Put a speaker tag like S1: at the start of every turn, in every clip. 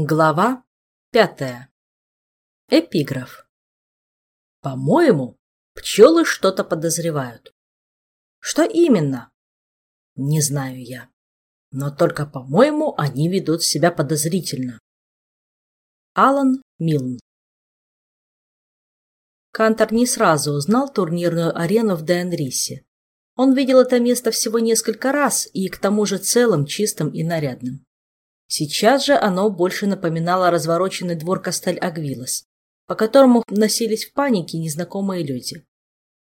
S1: Глава пятая. Эпиграф. По-моему, пчелы что-то подозревают. Что именно? Не знаю я. Но только, по-моему, они ведут себя подозрительно. Алан Милн. Кантор не сразу узнал турнирную арену в Денрисе. Он видел это место всего несколько раз и к тому же целым, чистым и нарядным. Сейчас же оно больше напоминало развороченный двор Кастель-Агвилас, по которому носились в панике незнакомые люди.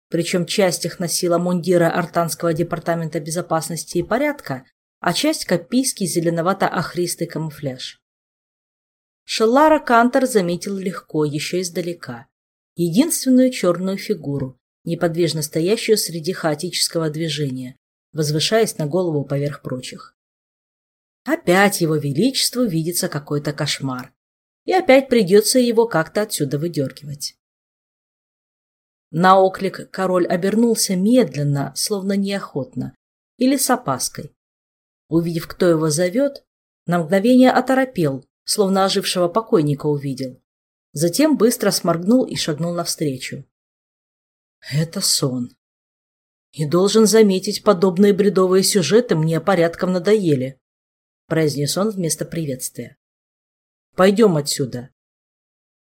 S1: Причем часть их носила мундира Артанского департамента безопасности и порядка, а часть – копийский зеленовато-охристый камуфляж. Шеллара Кантор заметил легко, еще издалека. Единственную черную фигуру, неподвижно стоящую среди хаотического движения, возвышаясь на голову поверх прочих. Опять его величеству видится какой-то кошмар. И опять придется его как-то отсюда выдергивать. На оклик король обернулся медленно, словно неохотно, или с опаской. Увидев, кто его зовет, на мгновение оторопел, словно ожившего покойника увидел. Затем быстро сморгнул и шагнул навстречу. Это сон. И должен заметить, подобные бредовые сюжеты мне порядком надоели. — произнес он вместо приветствия. «Пойдем отсюда».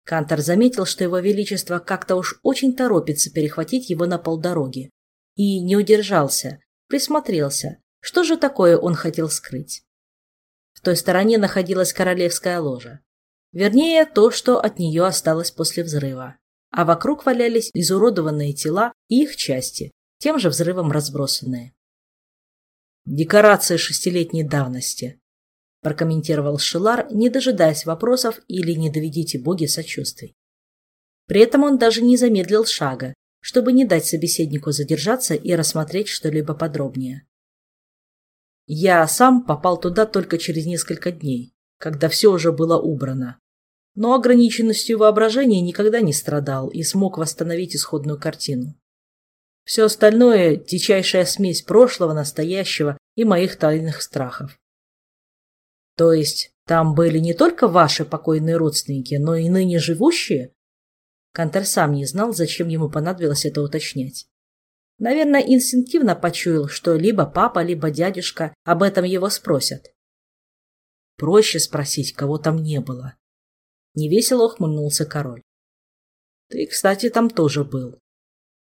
S1: Кантор заметил, что его величество как-то уж очень торопится перехватить его на полдороги. И не удержался, присмотрелся, что же такое он хотел скрыть. В той стороне находилась королевская ложа. Вернее, то, что от нее осталось после взрыва. А вокруг валялись изуродованные тела и их части, тем же взрывом разбросанные. Декорации шестилетней давности прокомментировал Шилар, не дожидаясь вопросов или не доведите боги сочувствий. При этом он даже не замедлил шага, чтобы не дать собеседнику задержаться и рассмотреть что-либо подробнее. Я сам попал туда только через несколько дней, когда все уже было убрано. Но ограниченностью воображения никогда не страдал и смог восстановить исходную картину. Все остальное – дичайшая смесь прошлого, настоящего и моих тайных страхов. То есть там были не только ваши покойные родственники, но и ныне живущие? Кантер сам не знал, зачем ему понадобилось это уточнять. Наверное, инстинктивно почуял, что либо папа, либо дядюшка об этом его спросят. Проще спросить, кого там не было. Невесело ухмыльнулся король. Ты, кстати, там тоже был.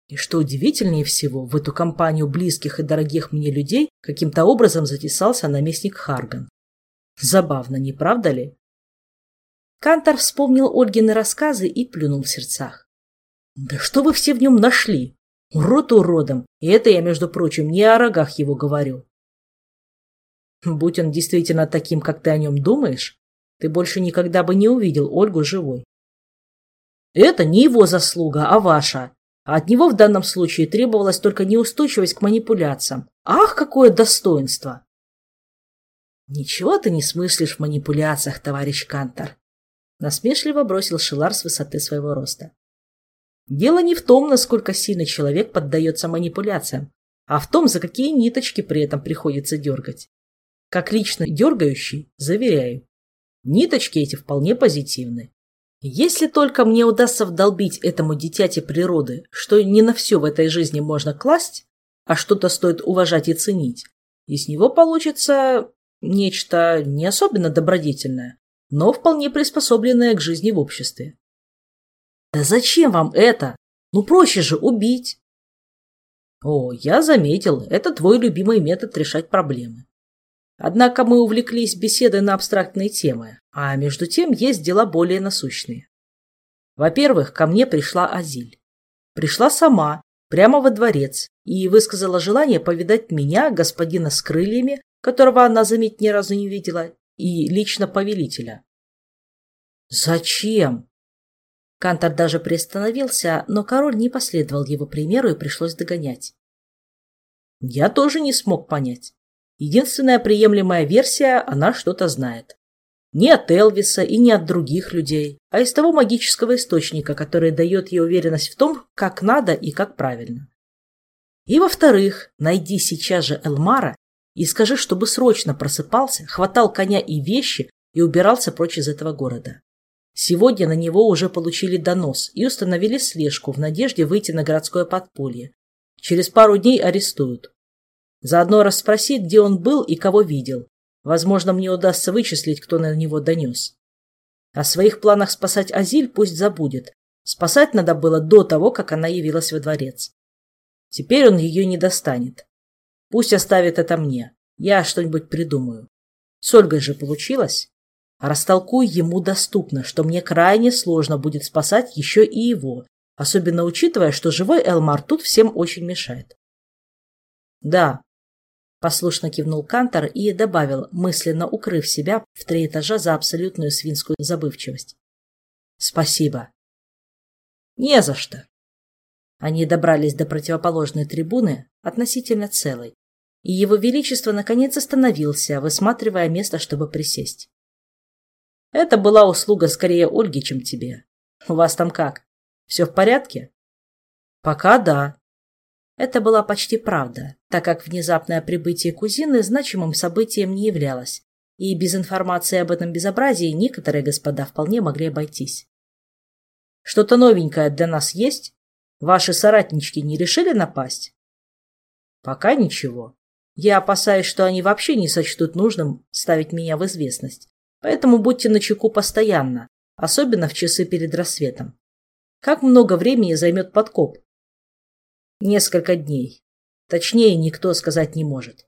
S1: И что удивительнее всего, в эту компанию близких и дорогих мне людей каким-то образом затесался наместник Харган. Забавно, не правда ли? Кантор вспомнил Ольгины рассказы и плюнул в сердцах. Да что вы все в нем нашли? Урод уродом. И это я, между прочим, не о рогах его говорю. Будь он действительно таким, как ты о нем думаешь, ты больше никогда бы не увидел Ольгу живой. Это не его заслуга, а ваша. От него в данном случае требовалась только неустойчивость к манипуляциям. Ах, какое достоинство! «Ничего ты не смыслишь в манипуляциях, товарищ Кантор», — насмешливо бросил Шилар с высоты своего роста. «Дело не в том, насколько сильно человек поддается манипуляциям, а в том, за какие ниточки при этом приходится дергать. Как лично дергающий, заверяю, ниточки эти вполне позитивны. Если только мне удастся вдолбить этому дитяти природы, что не на все в этой жизни можно класть, а что-то стоит уважать и ценить, и с него получится Нечто не особенно добродетельное, но вполне приспособленное к жизни в обществе. Да зачем вам это? Ну проще же убить. О, я заметил, это твой любимый метод решать проблемы. Однако мы увлеклись беседой на абстрактные темы, а между тем есть дела более насущные. Во-первых, ко мне пришла Азиль. Пришла сама, прямо во дворец, и высказала желание повидать меня, господина с крыльями, которого она, заметь, ни разу не видела, и лично повелителя. «Зачем?» Кантор даже приостановился, но король не последовал его примеру и пришлось догонять. Я тоже не смог понять. Единственная приемлемая версия – она что-то знает. Не от Элвиса и не от других людей, а из того магического источника, который дает ей уверенность в том, как надо и как правильно. И во-вторых, найди сейчас же Элмара и скажи, чтобы срочно просыпался, хватал коня и вещи, и убирался прочь из этого города. Сегодня на него уже получили донос и установили слежку в надежде выйти на городское подполье. Через пару дней арестуют. Заодно расспроси, где он был и кого видел. Возможно, мне удастся вычислить, кто на него донес. О своих планах спасать Азиль пусть забудет. Спасать надо было до того, как она явилась во дворец. Теперь он ее не достанет. Пусть оставит это мне. Я что-нибудь придумаю. С Ольгой же получилось. Растолкуй ему доступно, что мне крайне сложно будет спасать еще и его, особенно учитывая, что живой Элмар тут всем очень мешает. Да, послушно кивнул Кантор и добавил, мысленно укрыв себя в три этажа за абсолютную свинскую забывчивость. Спасибо. Не за что. Они добрались до противоположной трибуны, относительно целой, и его величество наконец остановился, высматривая место, чтобы присесть. Это была услуга скорее Ольги, чем тебе. У вас там как? Все в порядке? Пока да. Это была почти правда, так как внезапное прибытие кузины значимым событием не являлось, и без информации об этом безобразии некоторые господа вполне могли обойтись. Что-то новенькое для нас есть? Ваши соратнички не решили напасть? Пока ничего. Я опасаюсь, что они вообще не сочтут нужным ставить меня в известность. Поэтому будьте начеку постоянно, особенно в часы перед рассветом. Как много времени займет подкоп? Несколько дней. Точнее, никто сказать не может.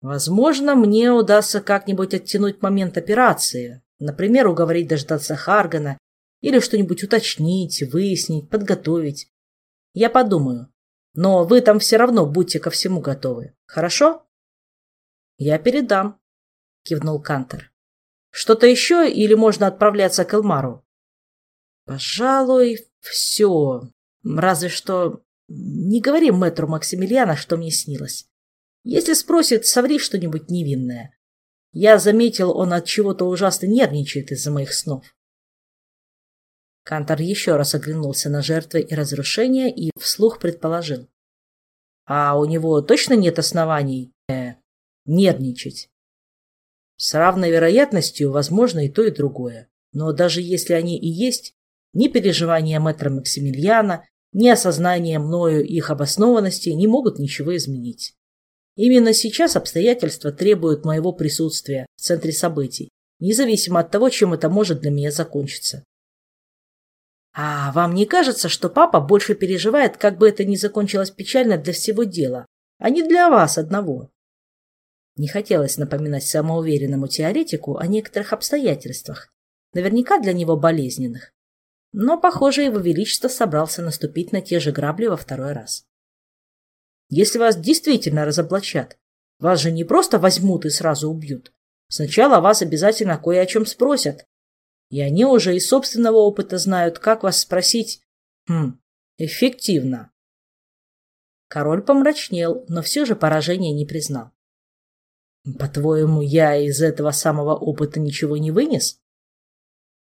S1: Возможно, мне удастся как-нибудь оттянуть момент операции, например, уговорить дождаться Харгана или что-нибудь уточнить, выяснить, подготовить. Я подумаю. Но вы там все равно будьте ко всему готовы. Хорошо? Я передам кивнул Кантер. Что-то еще или можно отправляться к Элмару? Пожалуй, все. Разве что не говори мэтру Максимилиана, что мне снилось. Если спросит, соври что-нибудь невинное. Я заметил, он от чего-то ужасно нервничает из-за моих снов. Кантор еще раз оглянулся на жертвы и разрушения и вслух предположил. А у него точно нет оснований э, нервничать? С равной вероятностью возможно и то, и другое. Но даже если они и есть, ни переживания мэтра Максимилиана, ни осознание мною их обоснованности не могут ничего изменить. Именно сейчас обстоятельства требуют моего присутствия в центре событий, независимо от того, чем это может для меня закончиться. А вам не кажется, что папа больше переживает, как бы это ни закончилось печально для всего дела, а не для вас одного? Не хотелось напоминать самоуверенному теоретику о некоторых обстоятельствах, наверняка для него болезненных. Но, похоже, его величество собрался наступить на те же грабли во второй раз. Если вас действительно разоблачат, вас же не просто возьмут и сразу убьют. Сначала вас обязательно кое о чем спросят. И они уже из собственного опыта знают, как вас спросить хм, эффективно. Король помрачнел, но все же поражение не признал. По-твоему, я из этого самого опыта ничего не вынес?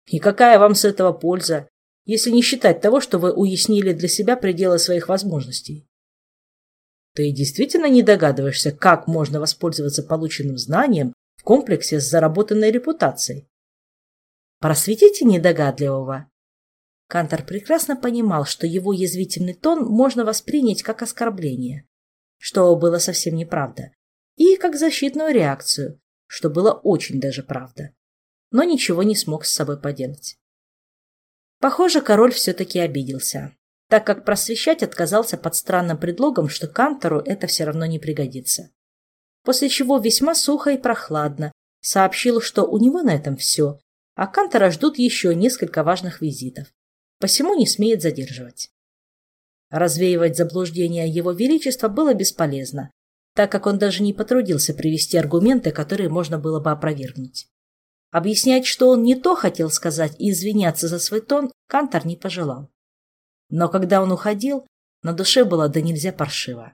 S1: И какая вам с этого польза, если не считать того, что вы уяснили для себя пределы своих возможностей? Ты действительно не догадываешься, как можно воспользоваться полученным знанием в комплексе с заработанной репутацией? Просветите недогадливого. Кантор прекрасно понимал, что его язвительный тон можно воспринять как оскорбление, что было совсем неправда и как защитную реакцию, что было очень даже правда. Но ничего не смог с собой поделать. Похоже, король все-таки обиделся, так как просвещать отказался под странным предлогом, что Кантору это все равно не пригодится. После чего весьма сухо и прохладно сообщил, что у него на этом все, а Кантора ждут еще несколько важных визитов, посему не смеет задерживать. Развеивать заблуждения его величества было бесполезно, так как он даже не потрудился привести аргументы, которые можно было бы опровергнуть. Объяснять, что он не то хотел сказать и извиняться за свой тон, Кантор не пожелал. Но когда он уходил, на душе было да нельзя паршиво.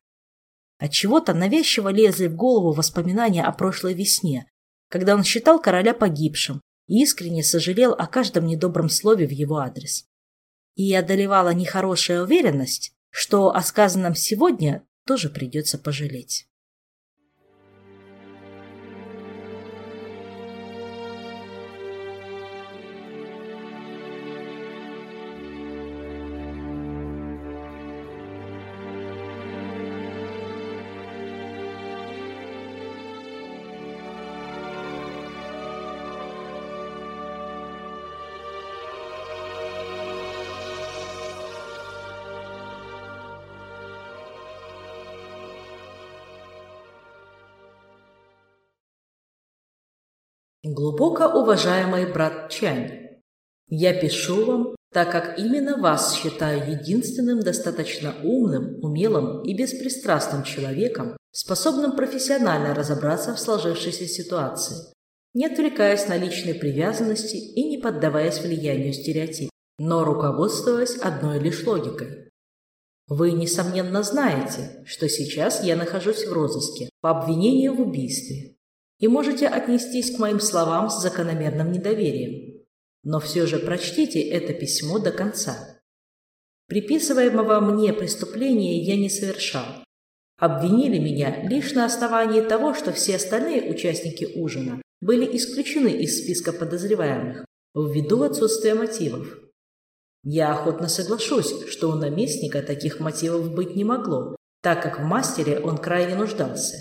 S1: Отчего-то навязчиво лезли в голову воспоминания о прошлой весне, когда он считал короля погибшим и искренне сожалел о каждом недобром слове в его адрес. И одолевала нехорошая уверенность, что о сказанном сегодня тоже придется пожалеть. Глубоко уважаемый брат Чань, я пишу вам, так как именно вас считаю единственным достаточно умным, умелым и беспристрастным человеком, способным профессионально разобраться в сложившейся ситуации, не отвлекаясь на личные привязанности и не поддаваясь влиянию стереотипов, но руководствуясь одной лишь логикой. Вы, несомненно, знаете, что сейчас я нахожусь в розыске по обвинению в убийстве и можете отнестись к моим словам с закономерным недоверием. Но все же прочтите это письмо до конца. Приписываемого мне преступления я не совершал. Обвинили меня лишь на основании того, что все остальные участники ужина были исключены из списка подозреваемых ввиду отсутствия мотивов. Я охотно соглашусь, что у наместника таких мотивов быть не могло, так как в мастере он крайне нуждался.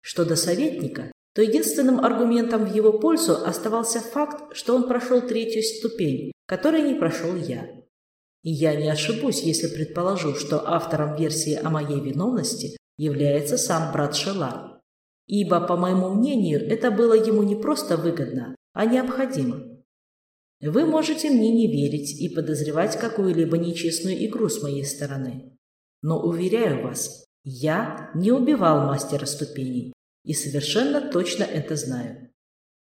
S1: Что до советника, то единственным аргументом в его пользу оставался факт, что он прошел третью ступень, которой не прошел я. И я не ошибусь, если предположу, что автором версии о моей виновности является сам брат Шелар. Ибо, по моему мнению, это было ему не просто выгодно, а необходимо. Вы можете мне не верить и подозревать какую-либо нечестную игру с моей стороны. Но, уверяю вас, я не убивал мастера ступеней и совершенно точно это знаю.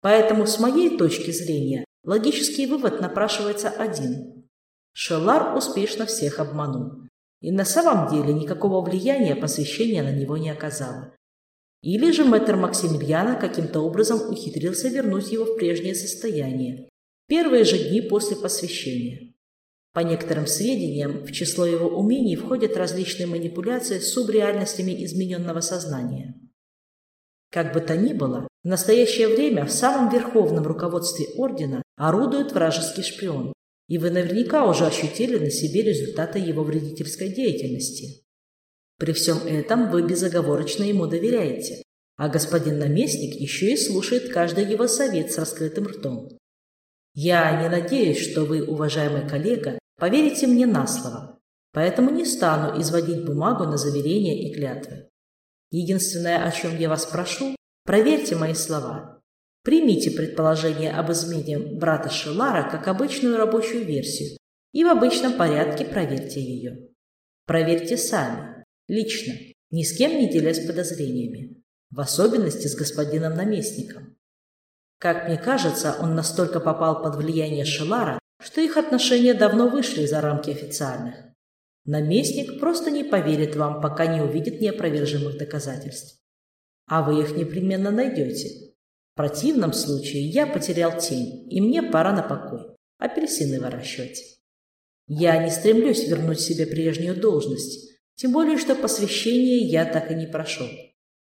S1: Поэтому, с моей точки зрения, логический вывод напрашивается один. Шелар успешно всех обманул. И на самом деле никакого влияния посвящение на него не оказало. Или же мэтр Максимилиана каким-то образом ухитрился вернуть его в прежнее состояние, первые же дни после посвящения. По некоторым сведениям, в число его умений входят различные манипуляции с субреальностями измененного сознания. Как бы то ни было, в настоящее время в самом верховном руководстве Ордена орудует вражеский шпион, и вы наверняка уже ощутили на себе результаты его вредительской деятельности. При всем этом вы безоговорочно ему доверяете, а господин наместник еще и слушает каждый его совет с раскрытым ртом. Я не надеюсь, что вы, уважаемый коллега, поверите мне на слово, поэтому не стану изводить бумагу на заверения и клятвы. Единственное, о чем я вас прошу, проверьте мои слова. Примите предположение об измене брата Шелара как обычную рабочую версию и в обычном порядке проверьте ее. Проверьте сами, лично, ни с кем не делясь подозрениями, в особенности с господином наместником. Как мне кажется, он настолько попал под влияние Шелара, что их отношения давно вышли за рамки официальных. Наместник просто не поверит вам, пока не увидит неопровержимых доказательств. А вы их непременно найдете. В противном случае я потерял тень, и мне пора на покой. Апельсины выращивать. Я не стремлюсь вернуть себе прежнюю должность, тем более, что посвящение я так и не прошел.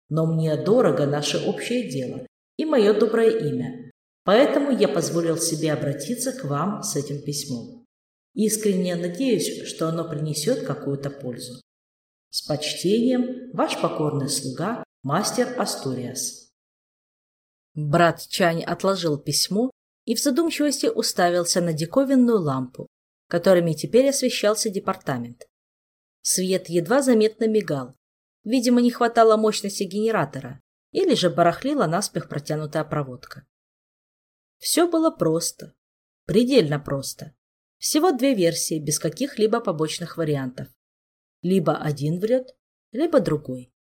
S1: Но мне дорого наше общее дело, и мое доброе имя. Поэтому я позволил себе обратиться к вам с этим письмом. Искренне надеюсь, что оно принесет какую-то пользу. С почтением, ваш покорный слуга, мастер Астуриас. Брат Чань отложил письмо и в задумчивости уставился на диковинную лампу, которыми теперь освещался департамент. Свет едва заметно мигал. Видимо, не хватало мощности генератора, или же барахлила наспех протянутая проводка. Все было просто, предельно просто. Всего две версии, без каких-либо побочных вариантов. Либо один врет, либо другой.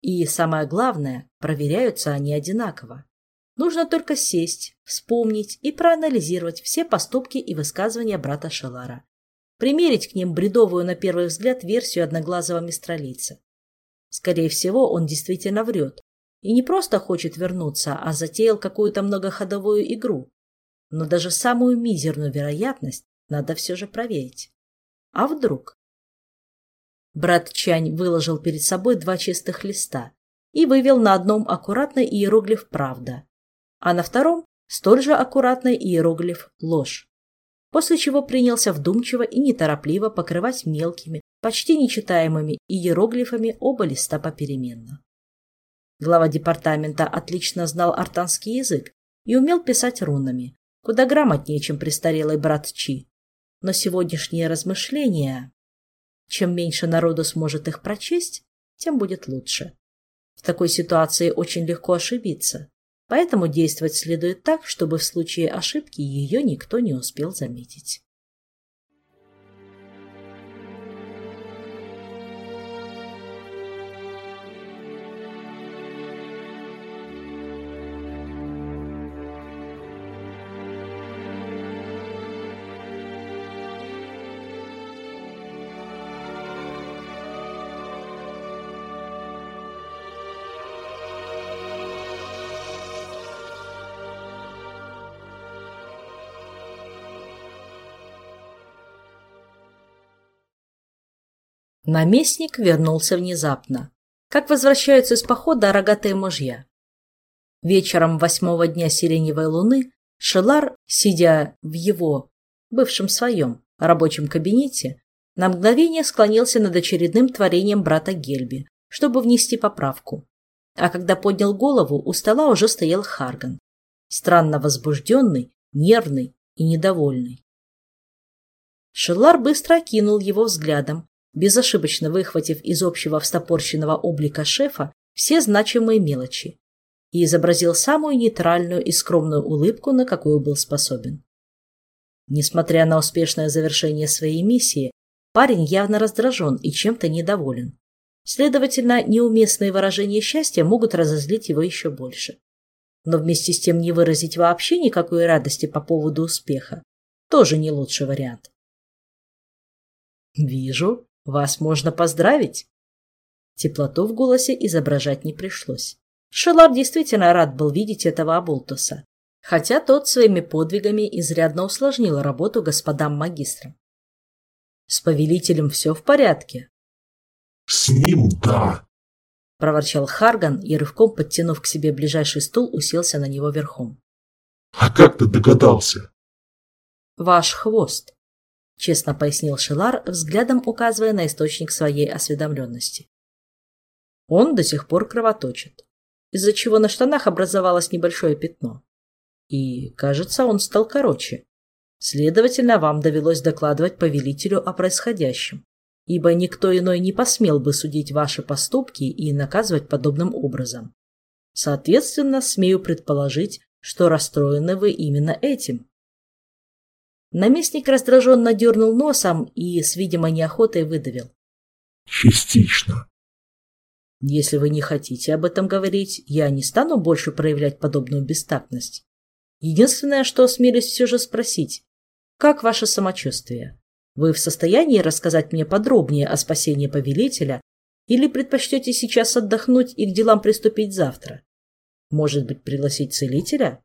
S1: И самое главное, проверяются они одинаково. Нужно только сесть, вспомнить и проанализировать все поступки и высказывания брата Шелара. Примерить к ним бредовую на первый взгляд версию одноглазого мистралийца. Скорее всего, он действительно врет, и не просто хочет вернуться, а затеял какую-то многоходовую игру. Но даже самую мизерную вероятность надо все же проверить. А вдруг? Брат Чань выложил перед собой два чистых листа и вывел на одном аккуратный иероглиф «Правда», а на втором столь же аккуратный иероглиф «Ложь», после чего принялся вдумчиво и неторопливо покрывать мелкими, почти нечитаемыми иероглифами оба листа попеременно. Глава департамента отлично знал артанский язык и умел писать рунами, куда грамотнее, чем престарелый брат Чи. Но сегодняшние размышления... Чем меньше народу сможет их прочесть, тем будет лучше. В такой ситуации очень легко ошибиться. поэтому действовать следует так, чтобы в случае ошибки ее никто не успел заметить. Наместник вернулся внезапно, как возвращаются из похода рогатые мужья. Вечером восьмого дня Сиреневой луны Шелар, сидя в его, бывшем своем, рабочем кабинете, на мгновение склонился над очередным творением брата Гельби, чтобы внести поправку. А когда поднял голову, у стола уже стоял Харган, странно возбужденный, нервный и недовольный. Шелар быстро окинул его взглядом, безошибочно выхватив из общего встопорщенного облика шефа все значимые мелочи, и изобразил самую нейтральную и скромную улыбку, на какую был способен. Несмотря на успешное завершение своей миссии, парень явно раздражен и чем-то недоволен. Следовательно, неуместные выражения счастья могут разозлить его еще больше. Но вместе с тем не выразить вообще никакой радости по поводу успеха – тоже не лучший вариант. «Вижу, вас можно поздравить. Теплоту в голосе изображать не пришлось. Шелар действительно рад был видеть этого Абултуса, хотя тот своими подвигами изрядно усложнил работу господам магистрам. С повелителем все в порядке.
S2: С ним да,
S1: проворчал Харган и, рывком подтянув к себе ближайший стул, уселся на него верхом.
S2: А как ты догадался?
S1: Ваш хвост. — честно пояснил Шилар, взглядом указывая на источник своей осведомленности. Он до сих пор кровоточит, из-за чего на штанах образовалось небольшое пятно. И, кажется, он стал короче. Следовательно, вам довелось докладывать повелителю о происходящем, ибо никто иной не посмел бы судить ваши поступки и наказывать подобным образом. Соответственно, смею предположить, что расстроены вы именно этим. Наместник раздраженно дернул носом и с видимой неохотой выдавил.
S2: Частично.
S1: Если вы не хотите об этом говорить, я не стану больше проявлять подобную бестактность. Единственное, что осмелюсь все же спросить, как ваше самочувствие? Вы в состоянии рассказать мне подробнее о спасении повелителя или предпочтете сейчас отдохнуть и к делам приступить завтра? Может быть, пригласить целителя?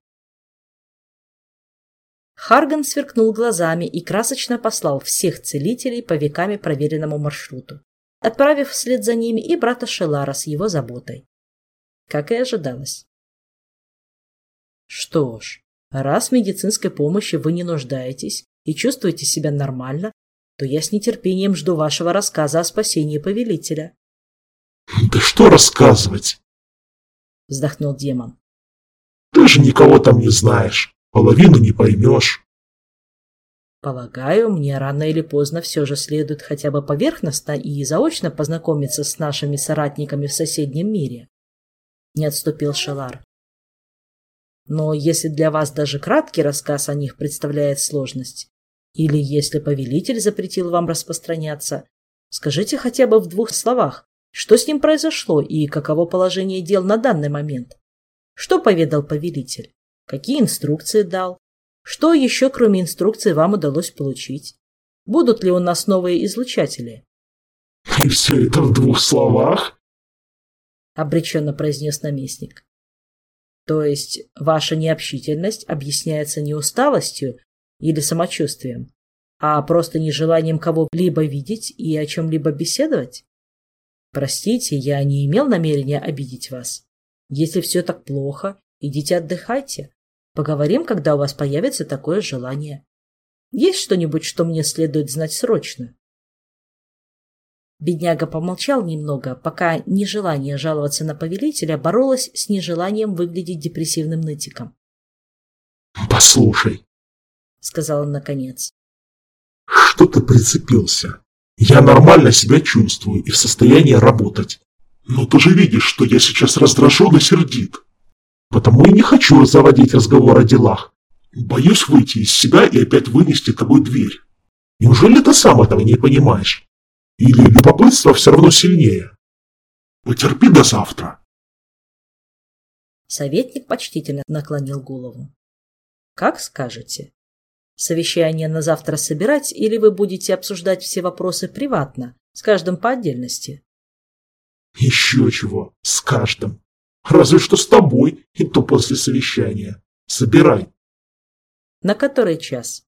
S1: Харган сверкнул глазами и красочно послал всех целителей по веками проверенному маршруту, отправив вслед за ними и брата Шелара с его заботой. Как и ожидалось. Что ж, раз в медицинской помощи вы не нуждаетесь и чувствуете себя нормально, то я с нетерпением жду вашего рассказа о спасении повелителя.
S2: Да что рассказывать?
S1: Вздохнул демон.
S2: Ты же никого там не знаешь. Половину не поймешь.
S1: Полагаю, мне рано или поздно все же следует хотя бы поверхностно и заочно познакомиться с нашими соратниками в соседнем мире. Не отступил Шелар. Но если для вас даже краткий рассказ о них представляет сложность, или если повелитель запретил вам распространяться, скажите хотя бы в двух словах, что с ним произошло и каково положение дел на данный момент. Что поведал повелитель? Какие инструкции дал? Что еще, кроме инструкций, вам удалось получить? Будут ли у нас новые излучатели?
S2: И все это в двух словах?
S1: Обреченно произнес наместник. То есть ваша необщительность объясняется не усталостью или самочувствием, а просто нежеланием кого-либо видеть и о чем-либо беседовать? Простите, я не имел намерения обидеть вас. Если все так плохо, идите отдыхайте. Поговорим, когда у вас появится такое желание. Есть что-нибудь, что мне следует знать срочно?» Бедняга помолчал немного, пока нежелание жаловаться на повелителя боролось с нежеланием выглядеть депрессивным нытиком.
S2: «Послушай», —
S1: сказал он наконец.
S2: «Что ты прицепился? Я нормально себя чувствую и в состоянии работать. Но ты же видишь, что я сейчас раздражен и сердит. Потому и не хочу заводить разговор о делах. Боюсь выйти из себя и опять вынести тобой дверь. Неужели ты сам этого не понимаешь? Или любопытство все равно сильнее? Потерпи до завтра.
S1: Советник почтительно наклонил голову. Как скажете. Совещание на завтра собирать или вы будете обсуждать все вопросы приватно, с каждым по отдельности?
S2: Еще чего, с каждым. Разве что с тобой, и то после совещания. Собирай.
S1: На который час?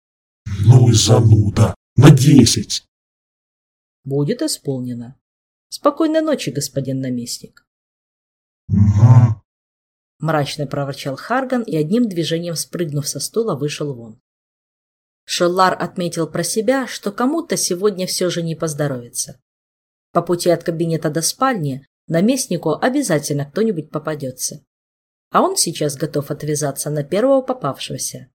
S2: Ну и зануда. На десять.
S1: Будет исполнено. Спокойной ночи, господин наместник.
S2: Угу.
S1: Мрачно проворчал Харган и одним движением спрыгнув со стула вышел вон. Шеллар отметил про себя, что кому-то сегодня все же не поздоровится. По пути от кабинета до спальни наместнику обязательно кто-нибудь попадется. А он сейчас готов отвязаться на первого попавшегося.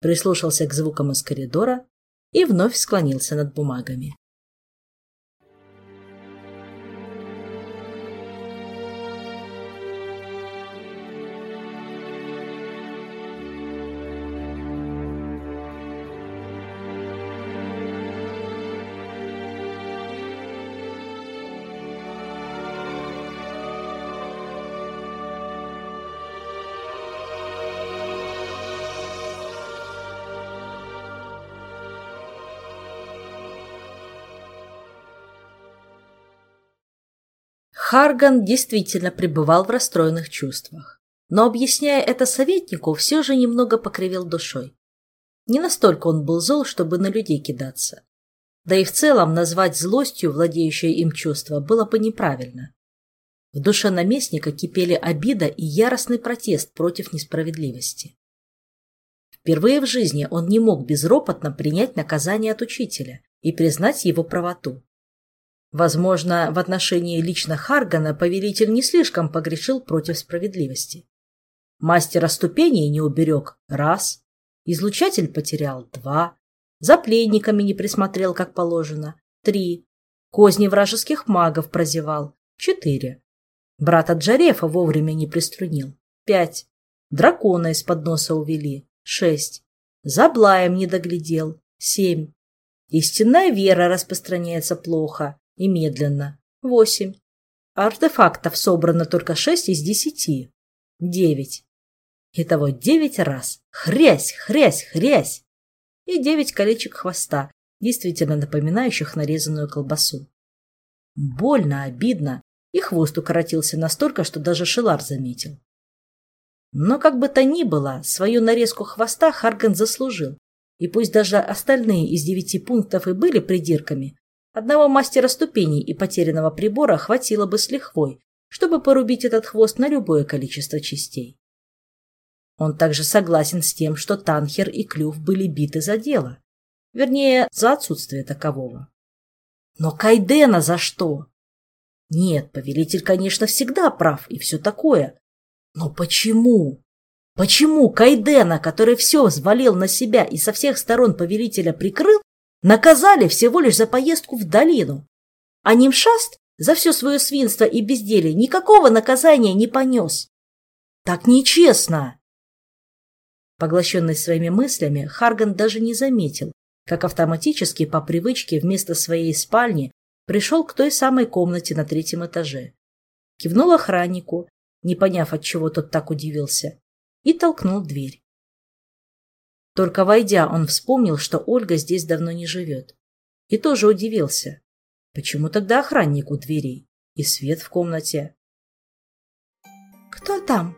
S1: Прислушался к звукам из коридора и вновь склонился над бумагами. Харган действительно пребывал в расстроенных чувствах, но, объясняя это советнику, все же немного покривил душой. Не настолько он был зол, чтобы на людей кидаться. Да и в целом назвать злостью владеющее им чувство было бы неправильно. В душе наместника кипели обида и яростный протест против несправедливости. Впервые в жизни он не мог безропотно принять наказание от учителя и признать его правоту. Возможно, в отношении лично Харгана повелитель не слишком погрешил против справедливости. Мастера ступеней не уберег – раз, излучатель потерял – два, за пленниками не присмотрел, как положено – три, козни вражеских магов прозевал – четыре, брата Джарефа вовремя не приструнил – пять, дракона из-под носа увели – шесть, за Блаем не доглядел – семь, истинная вера распространяется плохо – и медленно. Восемь. Артефактов собрано только шесть из десяти. Девять. Итого девять раз. Хрясь, хрясь, хрясь. И девять колечек хвоста, действительно напоминающих нарезанную колбасу. Больно, обидно, и хвост укоротился настолько, что даже Шелар заметил. Но как бы то ни было, свою нарезку хвоста Харган заслужил, и пусть даже остальные из девяти пунктов и были придирками, Одного мастера ступеней и потерянного прибора хватило бы с лихвой, чтобы порубить этот хвост на любое количество частей. Он также согласен с тем, что Танхер и Клюв были биты за дело. Вернее, за отсутствие такового. Но Кайдена за что? Нет, повелитель, конечно, всегда прав и все такое. Но почему? Почему Кайдена, который все взвалил на себя и со всех сторон повелителя прикрыл, Наказали всего лишь за поездку в долину. А Нимшаст за все свое свинство и безделие никакого наказания не понес. Так нечестно. Поглощенный своими мыслями, Харган даже не заметил, как автоматически по привычке вместо своей спальни пришел к той самой комнате на третьем этаже. Кивнул охраннику, не поняв, от чего тот так удивился, и толкнул дверь. Только войдя, он вспомнил, что Ольга здесь давно не живет. И тоже удивился. Почему тогда охранник у дверей? И свет в комнате?
S3: «Кто там?»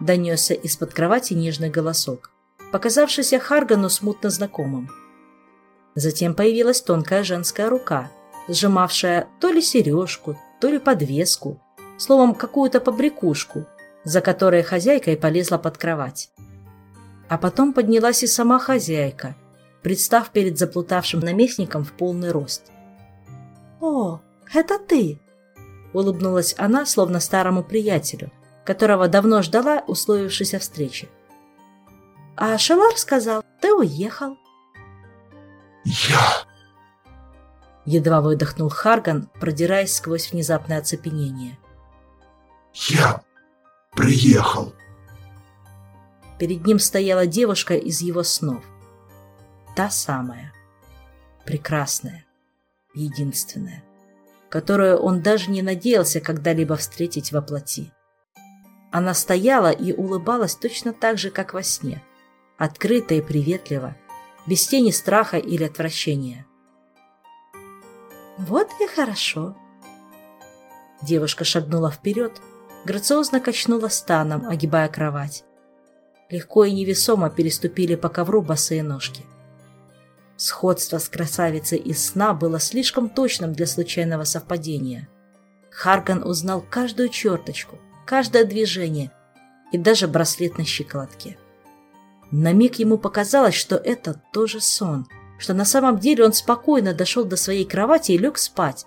S1: Донесся из-под кровати нежный голосок, показавшийся Харгану смутно знакомым. Затем появилась тонкая женская рука, сжимавшая то ли сережку, то ли подвеску, словом, какую-то побрякушку, за которой хозяйка и полезла под кровать. А потом поднялась и сама хозяйка, представ перед заплутавшим наместником в полный рост.
S3: «О, это ты!»
S1: — улыбнулась она, словно старому приятелю, которого давно ждала, условившись о встрече.
S3: «А Шелар сказал, ты уехал».
S2: «Я...»
S1: Едва выдохнул Харган, продираясь сквозь внезапное оцепенение.
S2: «Я приехал.
S1: Перед ним стояла девушка из его снов. Та самая. Прекрасная. Единственная. Которую он даже не надеялся когда-либо встретить во плоти. Она стояла и улыбалась точно так же, как во сне. Открыто и приветливо, без тени страха или отвращения.
S3: «Вот и хорошо».
S1: Девушка шагнула вперед, грациозно качнула станом, огибая кровать. Легко и невесомо переступили по ковру босые ножки. Сходство с красавицей из сна было слишком точным для случайного совпадения. Харган узнал каждую черточку, каждое движение и даже браслет на щиколотке. На миг ему показалось, что это тоже сон, что на самом деле он спокойно дошел до своей кровати и лег спать.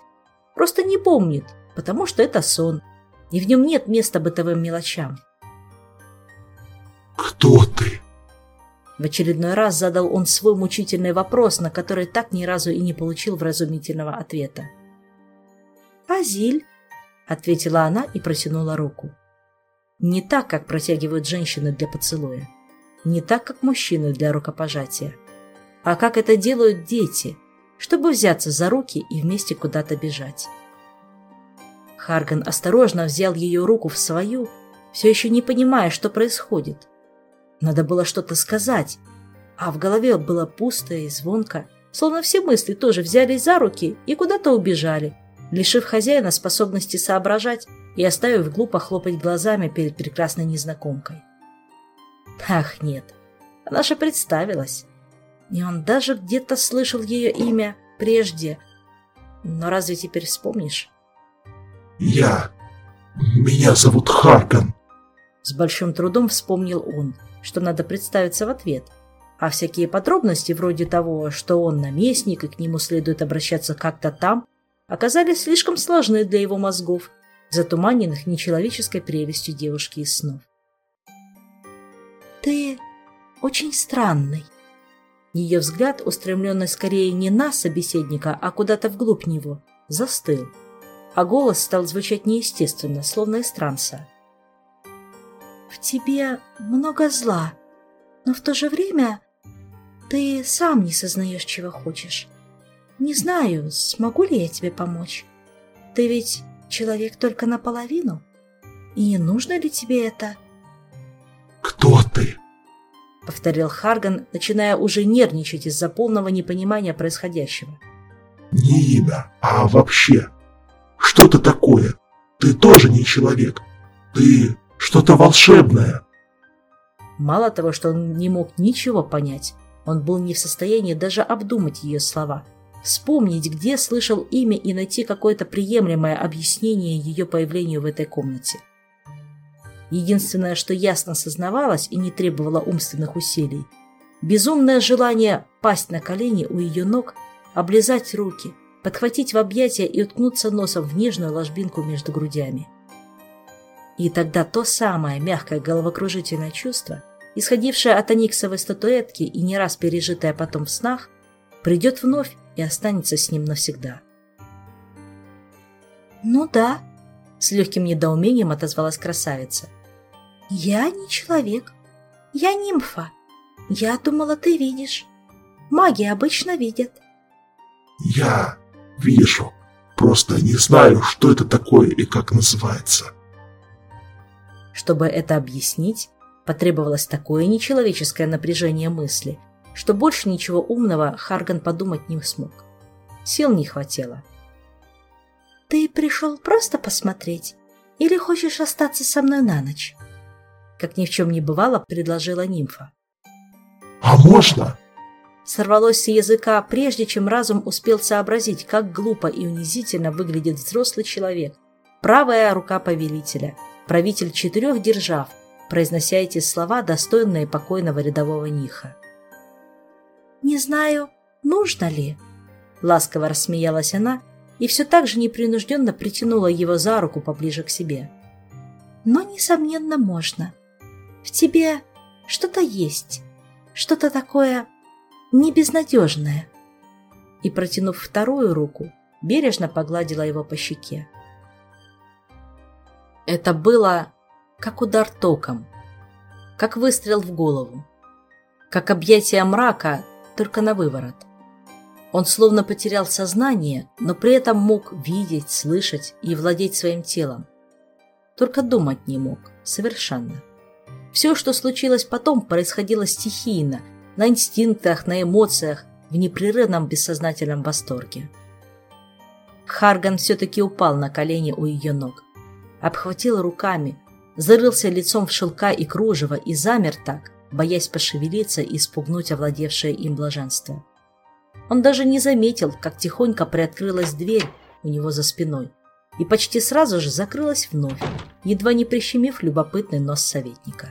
S1: Просто не помнит, потому что это сон, и в нем нет места бытовым мелочам.
S2: «Кто ты?»
S1: В очередной раз задал он свой мучительный вопрос, на который так ни разу и не получил вразумительного ответа.
S3: «Азиль», —
S1: ответила она и протянула руку. Не так, как протягивают женщины для поцелуя. Не так, как мужчины для рукопожатия. А как это делают дети, чтобы взяться за руки и вместе куда-то бежать. Харган осторожно взял ее руку в свою, все еще не понимая, что происходит. Надо было что-то сказать, а в голове было пусто и звонко, словно все мысли тоже взялись за руки и куда-то убежали, лишив хозяина способности соображать и оставив глупо хлопать глазами перед прекрасной незнакомкой. Ах, нет, она же представилась. И он даже где-то слышал ее имя прежде. Но разве теперь вспомнишь?
S2: «Я... Меня зовут Харган».
S1: С большим трудом вспомнил он, что надо представиться в ответ. А всякие подробности, вроде того, что он наместник и к нему следует обращаться как-то там, оказались слишком сложны для его мозгов, затуманенных нечеловеческой прелестью девушки из снов.
S3: «Ты очень странный».
S1: Ее взгляд, устремленный скорее не на собеседника, а куда-то вглубь него, застыл – а голос стал звучать неестественно, словно из транса.
S3: «В тебе много зла, но в то же время ты сам не сознаешь, чего хочешь. Не знаю, смогу ли я тебе помочь. Ты ведь человек только наполовину, и не нужно ли тебе это?»
S2: «Кто ты?»
S1: — повторил Харган, начиная уже нервничать из-за полного непонимания происходящего.
S2: «Не имя, а вообще. Что ты такое? Ты тоже не человек. Ты что-то волшебное.
S1: Мало того, что он не мог ничего понять, он был не в состоянии даже обдумать ее слова, вспомнить, где слышал имя и найти какое-то приемлемое объяснение ее появлению в этой комнате. Единственное, что ясно сознавалось и не требовало умственных усилий, безумное желание пасть на колени у ее ног, облизать руки – подхватить в объятия и уткнуться носом в нежную ложбинку между грудями. И тогда то самое мягкое головокружительное чувство, исходившее от аниксовой статуэтки и не раз пережитое потом в снах, придет вновь и останется с ним навсегда.
S3: «Ну да», —
S1: с легким недоумением отозвалась красавица.
S3: «Я не человек. Я нимфа. Я думала, ты видишь. Маги обычно видят».
S2: «Я Вижу. Просто не знаю, что это такое и как называется.
S1: Чтобы это объяснить, потребовалось такое нечеловеческое напряжение мысли, что больше ничего умного Харган подумать не смог. Сил не хватило.
S3: «Ты пришел просто посмотреть? Или хочешь остаться со мной на ночь?»
S1: Как ни в чем не бывало, предложила нимфа.
S2: «А можно?»
S1: Сорвалось с языка, прежде чем разум успел сообразить, как глупо и унизительно выглядит взрослый человек. Правая рука повелителя, правитель четырех держав, произнося эти слова, достойные покойного рядового Ниха.
S3: «Не знаю, нужно ли?»
S1: Ласково рассмеялась она и все так же непринужденно притянула его за руку поближе к себе.
S3: «Но, несомненно, можно. В тебе что-то есть, что-то такое не безнадежная. И, протянув вторую руку, бережно погладила его по щеке.
S1: Это было как удар током, как выстрел в голову, как объятие мрака, только на выворот. Он словно потерял сознание, но при этом мог видеть, слышать и владеть своим телом. Только думать не мог, совершенно. Все, что случилось потом, происходило стихийно, на инстинктах, на эмоциях, в непрерывном бессознательном восторге. Харган все-таки упал на колени у ее ног, обхватил руками, зарылся лицом в шелка и кружево и замер так, боясь пошевелиться и спугнуть овладевшее им блаженство. Он даже не заметил, как тихонько приоткрылась дверь у него за спиной и почти сразу же закрылась вновь, едва не прищемив любопытный нос советника.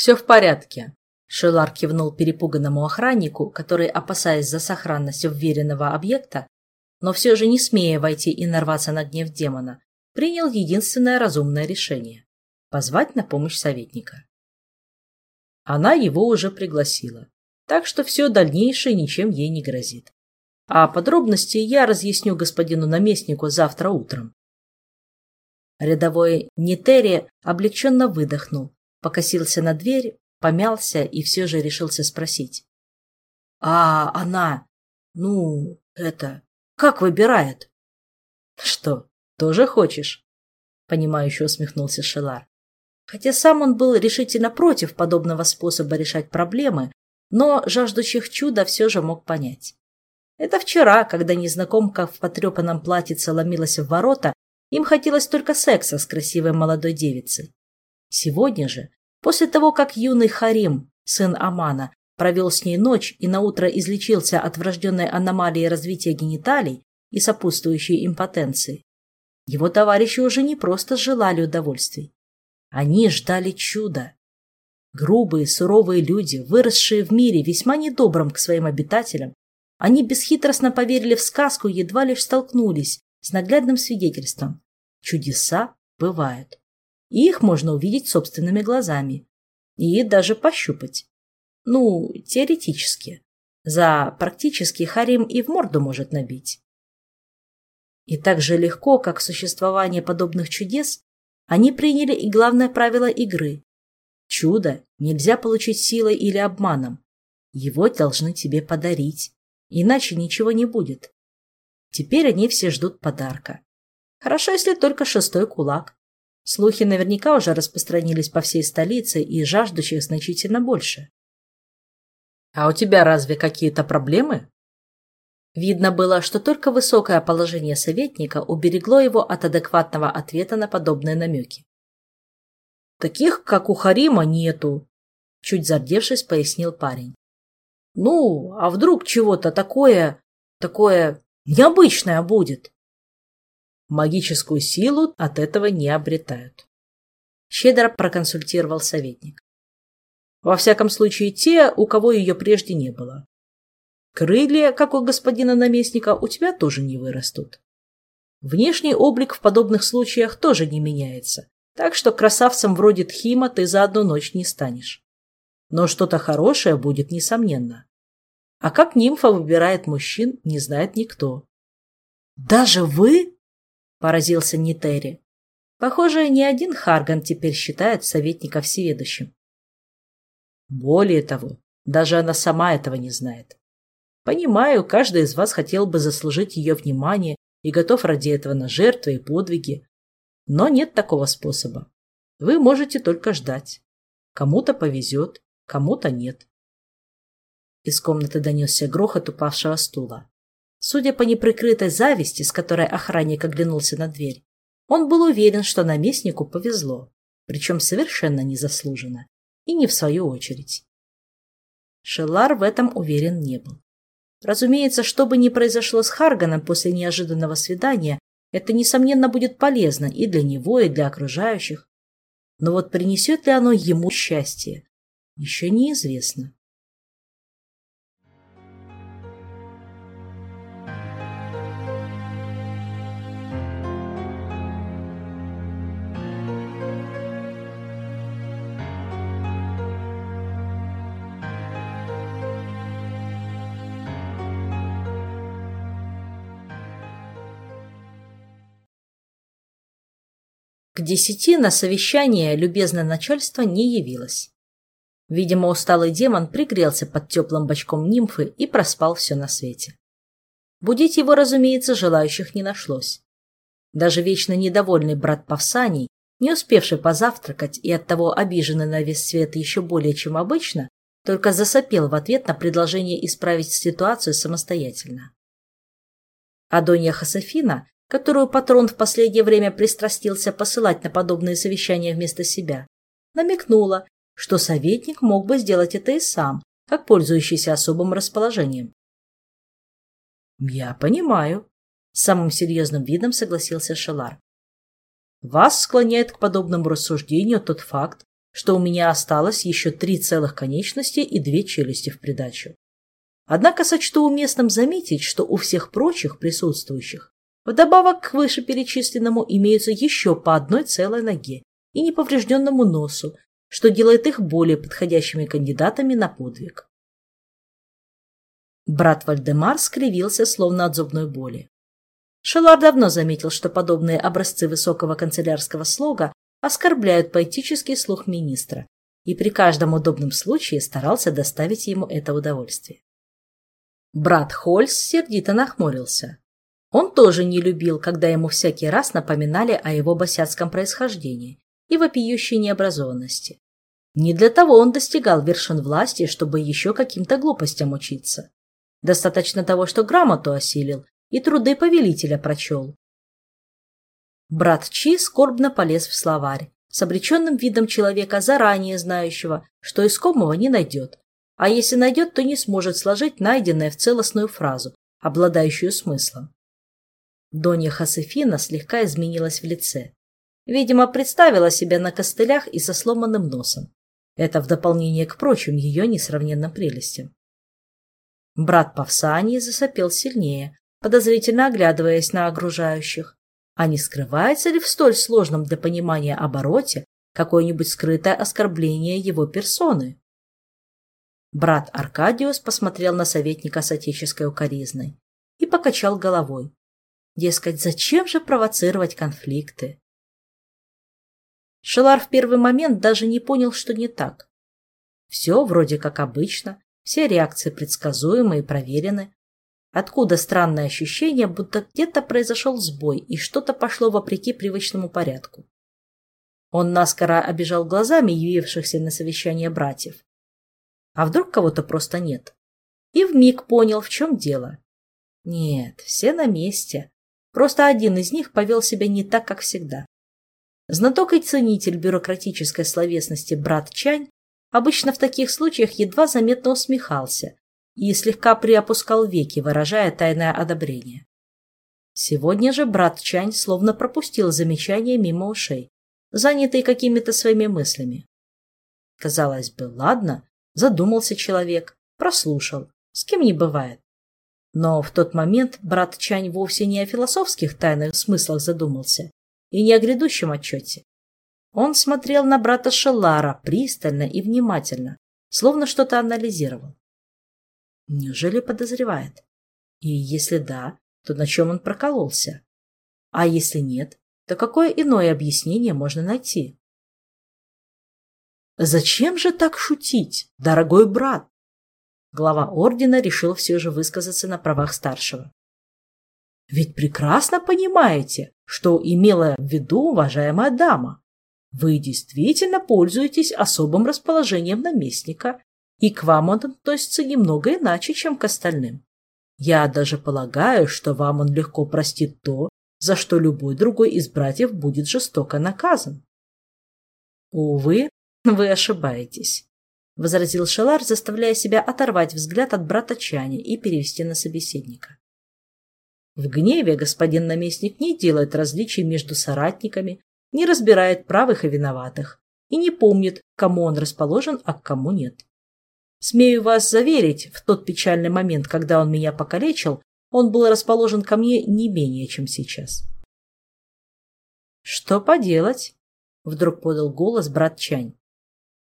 S1: «Все в порядке», – Шелар кивнул перепуганному охраннику, который, опасаясь за сохранность уверенного объекта, но все же не смея войти и нарваться на гнев демона, принял единственное разумное решение – позвать на помощь советника. Она его уже пригласила, так что все дальнейшее ничем ей не грозит. А подробности я разъясню господину наместнику завтра утром. Рядовой Нитери облегченно выдохнул, покосился на дверь, помялся и все же решился спросить. «А она, ну, это, как выбирает?» «Что, тоже хочешь?» Понимающе усмехнулся Шелар. Хотя сам он был решительно против подобного способа решать проблемы, но жаждущих чуда все же мог понять. Это вчера, когда незнакомка в потрепанном платьице ломилась в ворота, им хотелось только секса с красивой молодой девицей. Сегодня же, после того, как юный Харим, сын Амана, провел с ней ночь и наутро излечился от врожденной аномалии развития гениталий и сопутствующей импотенции, его товарищи уже не просто желали удовольствий. Они ждали чуда. Грубые, суровые люди, выросшие в мире весьма недобрым к своим обитателям, они бесхитростно поверили в сказку едва лишь столкнулись с наглядным свидетельством. Чудеса бывают и их можно увидеть собственными глазами. И даже пощупать. Ну, теоретически. За практически Харим и в морду может набить. И так же легко, как существование подобных чудес, они приняли и главное правило игры. Чудо нельзя получить силой или обманом. Его должны тебе подарить, иначе ничего не будет. Теперь они все ждут подарка. Хорошо, если только шестой кулак. Слухи наверняка уже распространились по всей столице, и жаждущих значительно больше. «А у тебя разве какие-то проблемы?» Видно было, что только высокое положение советника уберегло его от адекватного ответа на подобные намеки. «Таких, как у Харима, нету», – чуть зардевшись, пояснил парень. «Ну, а вдруг чего-то такое, такое необычное будет?» Магическую силу от этого не обретают. Щедро проконсультировал советник. Во всяком случае, те, у кого ее прежде не было. Крылья, как у господина наместника, у тебя тоже не вырастут. Внешний облик в подобных случаях тоже не меняется, так что красавцем вроде Тхима ты за одну ночь не станешь. Но что-то хорошее будет, несомненно. А как нимфа выбирает мужчин, не знает никто. «Даже вы?» Поразился Нитери. Похоже, ни один Харган теперь считает советника всеведущим. Более того, даже она сама этого не знает. Понимаю, каждый из вас хотел бы заслужить ее внимание и готов ради этого на жертвы и подвиги. Но нет такого способа. Вы можете только ждать. Кому-то повезет, кому-то нет. Из комнаты донесся грохот упавшего стула. Судя по неприкрытой зависти, с которой охранник оглянулся на дверь, он был уверен, что наместнику повезло, причем совершенно незаслуженно, и не в свою очередь. Шелар в этом уверен не был. Разумеется, что бы ни произошло с Харганом после неожиданного свидания, Это, несомненно, будет полезно и для него, и для окружающих. Но вот принесет ли оно ему счастье, еще неизвестно. К десяти на совещание любезное начальство не явилось. Видимо, усталый демон пригрелся под теплым бочком нимфы и проспал все на свете. Будить его, разумеется, желающих не нашлось. Даже вечно недовольный брат Павсаний, не успевший позавтракать и оттого обиженный на весь свет еще более, чем обычно, только засопел в ответ на предложение исправить ситуацию самостоятельно. Адонья Хасафина которую патрон в последнее время пристрастился посылать на подобные совещания вместо себя, намекнула, что советник мог бы сделать это и сам, как пользующийся особым расположением. «Я понимаю», — самым серьезным видом согласился Шелар. «Вас склоняет к подобному рассуждению тот факт, что у меня осталось еще три целых конечности и две челюсти в придачу. Однако сочту уместным заметить, что у всех прочих присутствующих Вдобавок к вышеперечисленному имеются еще по одной целой ноге и неповрежденному носу, что делает их более подходящими кандидатами на подвиг. Брат Вальдемар скривился, словно от зубной боли. Шелар давно заметил, что подобные образцы высокого канцелярского слога оскорбляют поэтический слух министра, и при каждом удобном случае старался доставить ему это удовольствие. Брат Хольс сердито нахмурился. Он тоже не любил, когда ему всякий раз напоминали о его босяцком происхождении и вопиющей необразованности. Не для того он достигал вершин власти, чтобы еще каким-то глупостям учиться. Достаточно того, что грамоту осилил и труды повелителя прочел. Брат Чи скорбно полез в словарь, с обреченным видом человека, заранее знающего, что искомого не найдет, а если найдет, то не сможет сложить найденное в целостную фразу, обладающую смыслом. Донья Хасефина слегка изменилась в лице. Видимо, представила себя на костылях и со сломанным носом. Это в дополнение к прочим ее несравненным прелестям. Брат Павсании засопел сильнее, подозрительно оглядываясь на окружающих. А не скрывается ли в столь сложном для понимания обороте какое-нибудь скрытое оскорбление его персоны? Брат Аркадиус посмотрел на советника с отеческой укоризной и покачал головой. Дескать, зачем же провоцировать конфликты? Шелар в первый момент даже не понял, что не так. Все вроде как обычно, все реакции предсказуемы и проверены. Откуда странное ощущение, будто где-то произошел сбой и что-то пошло вопреки привычному порядку. Он наскоро обижал глазами явившихся на совещание братьев. А вдруг кого-то просто нет? И вмиг понял, в чем дело. Нет, все на месте. Просто один из них повел себя не так, как всегда. Знаток и ценитель бюрократической словесности брат Чань обычно в таких случаях едва заметно усмехался и слегка приопускал веки, выражая тайное одобрение. Сегодня же брат Чань словно пропустил замечание мимо ушей, занятый какими-то своими мыслями. Казалось бы, ладно, задумался человек, прослушал, с кем не бывает. Но в тот момент брат Чань вовсе не о философских тайных смыслах задумался и не о грядущем отчете. Он смотрел на брата Шелара пристально и внимательно, словно что-то анализировал. Неужели подозревает? И если да, то на чем он прокололся? А если нет, то какое иное объяснение можно найти? «Зачем же так шутить, дорогой брат?» Глава ордена решил все же высказаться на правах старшего. Ведь прекрасно понимаете, что имела в виду уважаемая дама. Вы действительно пользуетесь особым расположением наместника, и к вам он относится немного иначе, чем к остальным. Я даже полагаю, что вам он легко простит то, за что любой другой из братьев будет жестоко наказан. Увы, вы ошибаетесь возразил Шелар, заставляя себя оторвать взгляд от брата Чани и перевести на собеседника. В гневе господин наместник не делает различий между соратниками, не разбирает правых и виноватых и не помнит, кому он расположен, а к кому нет. Смею вас заверить, в тот печальный момент, когда он меня покалечил, он был расположен ко мне не менее, чем сейчас. «Что поделать?» — вдруг подал голос брат Чань.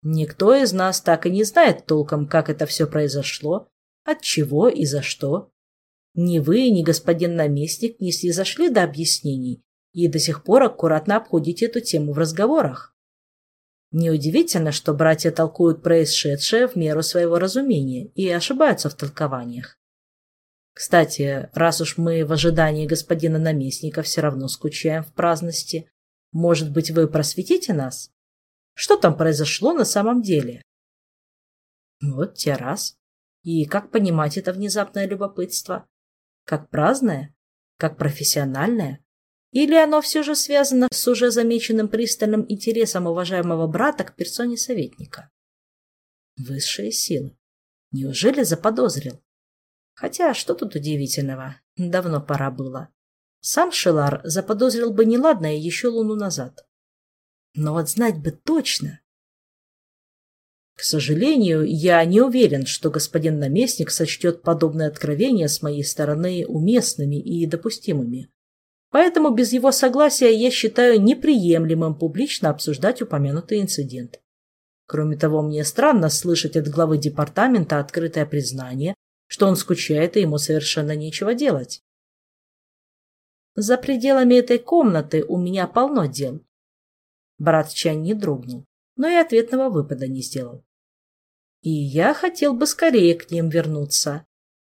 S1: «Никто из нас так и не знает толком, как это все произошло, от чего и за что. Ни вы, ни господин наместник не снизошли до объяснений и до сих пор аккуратно обходите эту тему в разговорах. Неудивительно, что братья толкуют происшедшее в меру своего разумения и ошибаются в толкованиях. Кстати, раз уж мы в ожидании господина наместника все равно скучаем в праздности, может быть, вы просветите нас? Что там произошло на самом деле? Вот те раз. И как понимать это внезапное любопытство? Как праздное? Как профессиональное? Или оно все же связано с уже замеченным пристальным интересом уважаемого брата к персоне советника? Высшие силы. Неужели заподозрил? Хотя, что тут удивительного? Давно пора было. Сам Шелар заподозрил бы неладное еще луну назад. Но вот знать бы точно. К сожалению, я не уверен, что господин наместник сочтет подобное откровение с моей стороны уместными и допустимыми. Поэтому без его согласия я считаю неприемлемым публично обсуждать упомянутый инцидент. Кроме того, мне странно слышать от главы департамента открытое признание, что он скучает и ему совершенно нечего делать. За пределами этой комнаты у меня полно дел. Брат Чань не дрогнул, но и ответного выпада не сделал. И я хотел бы скорее к ним вернуться,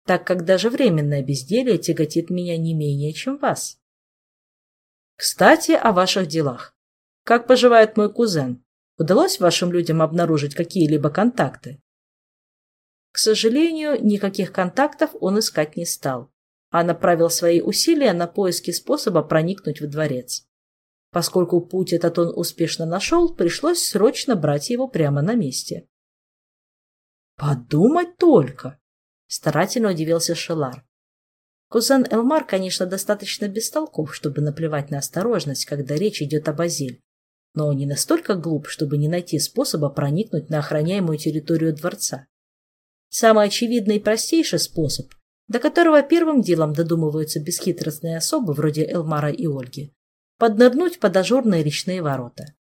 S1: так как даже временное безделье тяготит меня не менее, чем вас. Кстати, о ваших делах. Как поживает мой кузен? Удалось вашим людям обнаружить какие-либо контакты? К сожалению, никаких контактов он искать не стал, а направил свои усилия на поиски способа проникнуть в дворец. Поскольку путь этот он успешно нашел, пришлось срочно брать его прямо на месте. «Подумать только!» – старательно удивился Шелар. Кузен Элмар, конечно, достаточно бестолков, чтобы наплевать на осторожность, когда речь идет о Базиль, но не настолько глуп, чтобы не найти способа проникнуть на охраняемую территорию дворца. Самый очевидный и простейший способ, до которого первым делом додумываются бесхитростные особы вроде Элмара и Ольги, поднырнуть под ажурные речные ворота.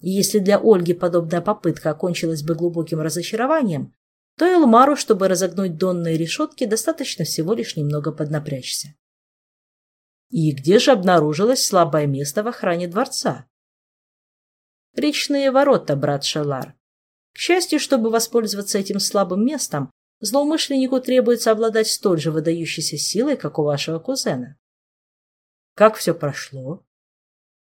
S1: И если для Ольги подобная попытка окончилась бы глубоким разочарованием, то Элмару, чтобы разогнуть донные решетки, достаточно всего лишь немного поднапрячься. И где же обнаружилось слабое место в охране дворца? Речные ворота, брат Шелар. К счастью, чтобы воспользоваться этим слабым местом, злоумышленнику требуется обладать столь же выдающейся силой, как у вашего кузена. Как все прошло?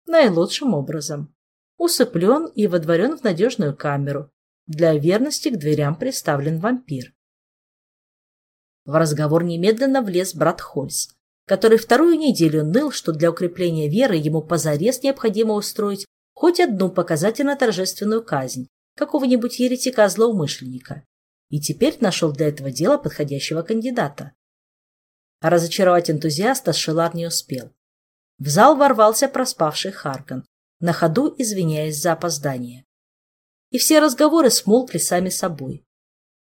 S1: Наилучшим образом. Усыплен и водворен в надежную камеру, для верности к дверям приставлен вампир. В разговор немедленно влез брат Хольс, который вторую неделю ныл, что для укрепления веры ему позарез необходимо устроить хоть одну показательно-торжественную казнь какого-нибудь еретика-злоумышленника, и теперь нашел для этого дела подходящего кандидата. А разочаровать энтузиаста Шелар не успел. В зал ворвался проспавший Харган, на ходу извиняясь за опоздание и все разговоры смолкли сами собой.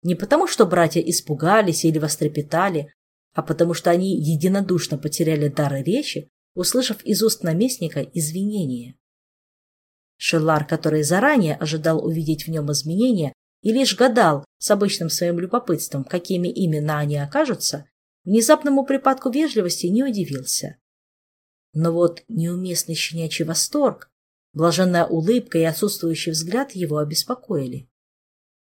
S1: Не потому, что братья испугались или вострепетали, а потому что они единодушно потеряли дар речи, услышав из уст наместника извинения. Шеллар, который заранее ожидал увидеть в нем изменения и лишь гадал с обычным своим любопытством, какими именно они окажутся, внезапному припадку вежливости не удивился. Но вот неуместный щенячий восторг, Блаженная улыбка и отсутствующий взгляд его обеспокоили.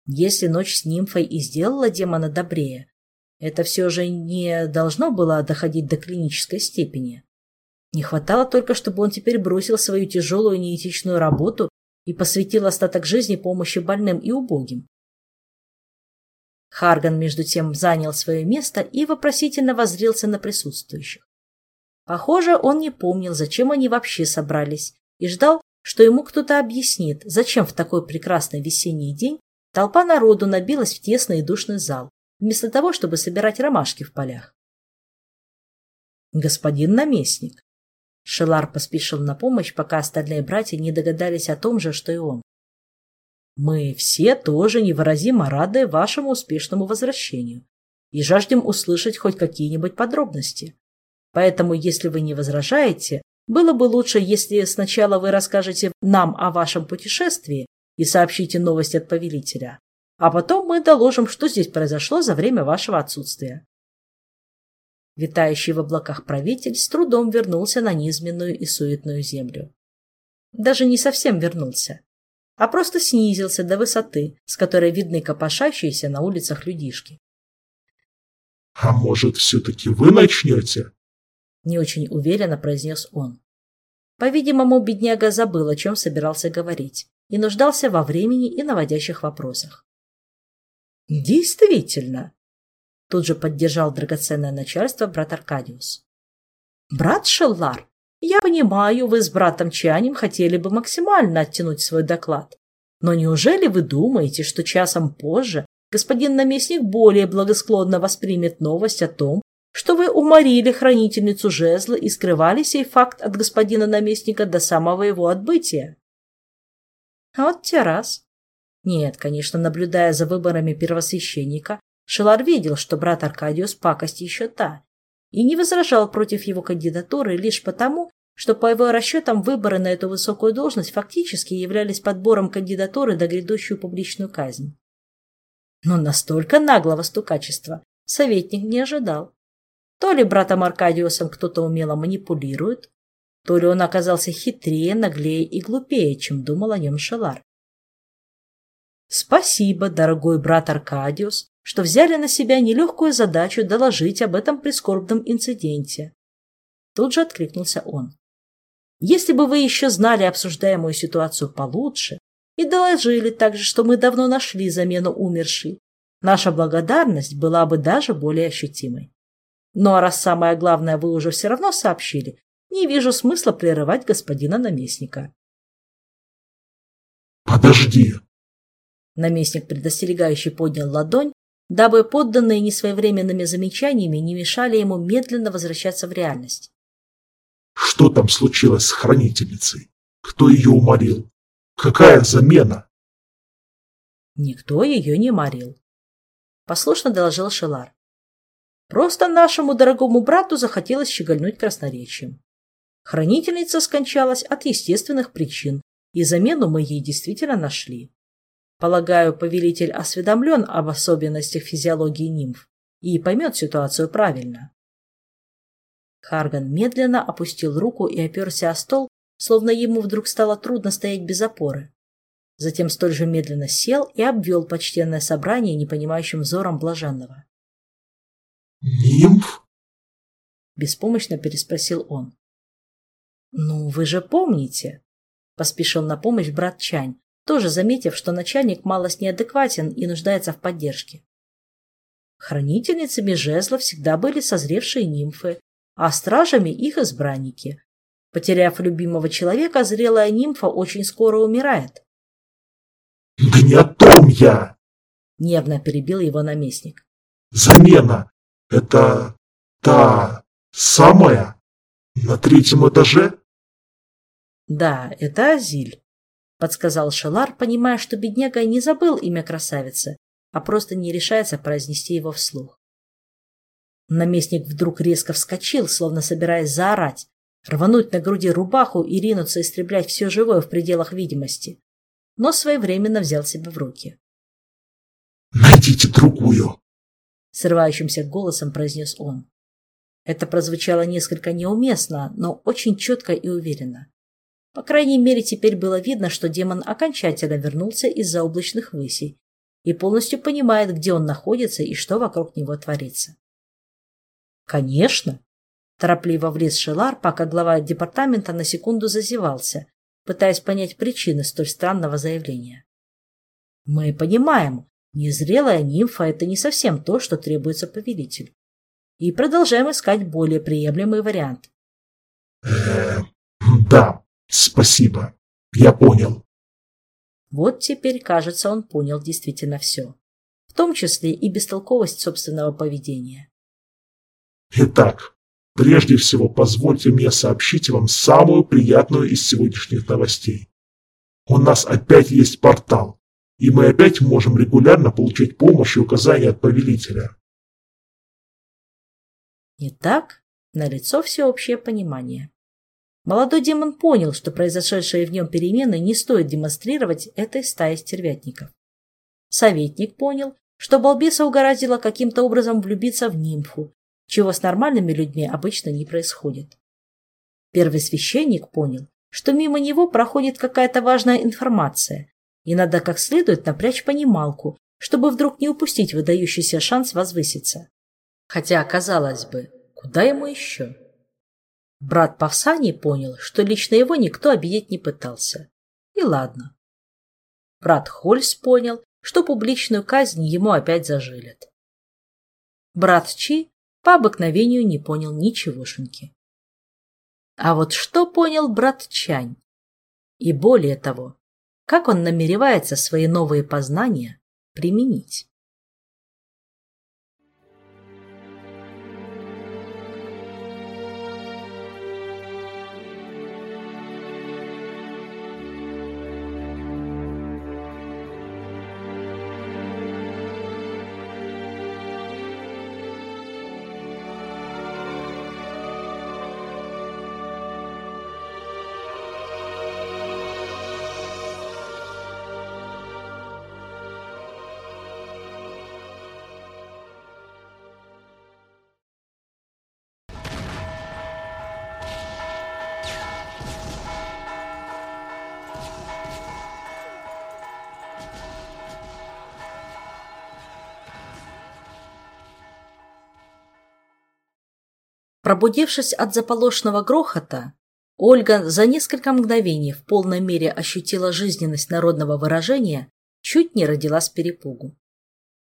S1: Если ночь с нимфой и сделала демона добрее, это все же не должно было доходить до клинической степени. Не хватало только, чтобы он теперь бросил свою тяжелую неэтичную работу и посвятил остаток жизни помощи больным и убогим. Харган, между тем, занял свое место и вопросительно воззрелся на присутствующих. Похоже, он не помнил, зачем они вообще собрались, и ждал, что ему кто-то объяснит, зачем в такой прекрасный весенний день толпа народу набилась в тесный и душный зал, вместо того, чтобы собирать ромашки в полях. Господин наместник. Шелар поспешил на помощь, пока остальные братья не догадались о том же, что и он. Мы все тоже невыразимо рады вашему успешному возвращению и жаждем услышать хоть какие-нибудь подробности. Поэтому, если вы не возражаете, было бы лучше, если сначала вы расскажете нам о вашем путешествии и сообщите новость от повелителя, а потом мы доложим, что здесь произошло за время вашего отсутствия. Витающий в облаках правитель с трудом вернулся на низменную и суетную землю. Даже не совсем вернулся, а просто снизился до высоты, с которой видны копошащиеся на улицах людишки.
S2: — А может, все-таки вы начнете?
S1: — не очень уверенно произнес он. По-видимому, бедняга забыл, о чем собирался говорить, и нуждался во времени и наводящих вопросах. «Действительно!» Тут же поддержал драгоценное начальство брат Аркадиус. «Брат Шеллар, я понимаю, вы с братом Чанем хотели бы максимально оттянуть свой доклад. Но неужели вы думаете, что часом позже господин наместник более благосклонно воспримет новость о том, что вы уморили хранительницу жезла и скрывали сей факт от господина наместника до самого его отбытия? Вот те раз. Нет, конечно, наблюдая за выборами первосвященника, Шелар видел, что брат Аркадиус пакость еще та, и не возражал против его кандидатуры лишь потому, что по его расчетам выборы на эту высокую должность фактически являлись подбором кандидатуры до грядущую публичную казнь. Но настолько наглого стукачества советник не ожидал. То ли братом Аркадиусом кто-то умело манипулирует, то ли он оказался хитрее, наглее и глупее, чем думал о нем Шелар. Спасибо, дорогой брат Аркадиус, что взяли на себя нелегкую задачу доложить об этом прискорбном инциденте. Тут же откликнулся он. Если бы вы еще знали обсуждаемую ситуацию получше и доложили также, что мы давно нашли замену умершей, наша благодарность была бы даже более ощутимой. Ну а раз самое главное вы уже все равно сообщили, не вижу смысла прерывать господина наместника.
S2: «Подожди!»
S1: Наместник предостерегающий поднял ладонь, дабы подданные несвоевременными замечаниями не мешали ему медленно возвращаться в реальность.
S2: Что там случилось с хранительницей? Кто ее уморил? Какая замена?
S1: Никто ее не морил. Послушно доложил Шелар. Просто нашему дорогому брату захотелось щегольнуть красноречием. Хранительница скончалась от естественных причин, и замену мы ей действительно нашли. Полагаю, повелитель осведомлен об особенностях физиологии нимф и поймет ситуацию правильно. Харган медленно опустил руку и оперся о стол, словно ему вдруг стало трудно стоять без опоры. Затем столь же медленно сел и обвел почтенное собрание непонимающим взором блаженного.
S2: «Нимф?»
S1: — беспомощно переспросил он. «Ну, вы же помните!» — поспешил на помощь брат Чань, тоже заметив, что начальник малость неадекватен и нуждается в поддержке. Хранительницами жезла всегда были созревшие нимфы, а стражами их избранники. Потеряв любимого человека, зрелая нимфа очень скоро умирает.
S2: «Да не о том я!»
S1: — нервно перебил его наместник.
S2: «Замена! Это та самая? На третьем этаже?»
S1: «Да, это Азиль», — подсказал Шелар, понимая, что бедняга не забыл имя красавицы, а просто не решается произнести его вслух. Наместник вдруг резко вскочил, словно собираясь заорать, рвануть на груди рубаху и ринуться истреблять все живое в пределах видимости, но своевременно взял себя в руки.
S2: «Найдите другую!»
S1: Срывающимся голосом произнес он. Это прозвучало несколько неуместно, но очень четко и уверенно. По крайней мере, теперь было видно, что демон окончательно вернулся из-за облачных высей и полностью понимает, где он находится и что вокруг него творится. «Конечно!» – торопливо влез Шелар, пока глава департамента на секунду зазевался, пытаясь понять причины столь странного заявления. «Мы понимаем, незрелая нимфа – это не совсем то, что требуется повелителю. И продолжаем искать более приемлемый вариант».
S2: «Да, спасибо. Я понял».
S1: Вот теперь, кажется, он понял действительно все. В том числе и бестолковость собственного поведения.
S2: Итак, Прежде всего, позвольте мне сообщить вам самую приятную из сегодняшних новостей. У нас опять есть портал, и мы опять можем регулярно получать помощь и указания от повелителя.
S1: Итак, налицо всеобщее понимание. Молодой демон понял, что произошедшие в нем перемены не стоит демонстрировать этой стае стервятников. Советник понял, что балбеса угораздило каким-то образом влюбиться в нимфу, чего с нормальными людьми обычно не происходит. Первый священник понял, что мимо него проходит какая-то важная информация, и надо как следует напрячь понималку, чтобы вдруг не упустить выдающийся шанс возвыситься. Хотя, казалось бы, куда ему еще? Брат Павсаний понял, что лично его никто обидеть не пытался. И ладно. Брат Хольс понял, что публичную казнь ему опять зажилят. Брат Чи по обыкновению не понял ничегошеньки. А вот что понял брат Чань? И более того, как он намеревается свои новые познания применить? Пробудившись от заполошного грохота, Ольга за несколько мгновений в полной мере ощутила жизненность народного выражения, чуть не родила с перепугу.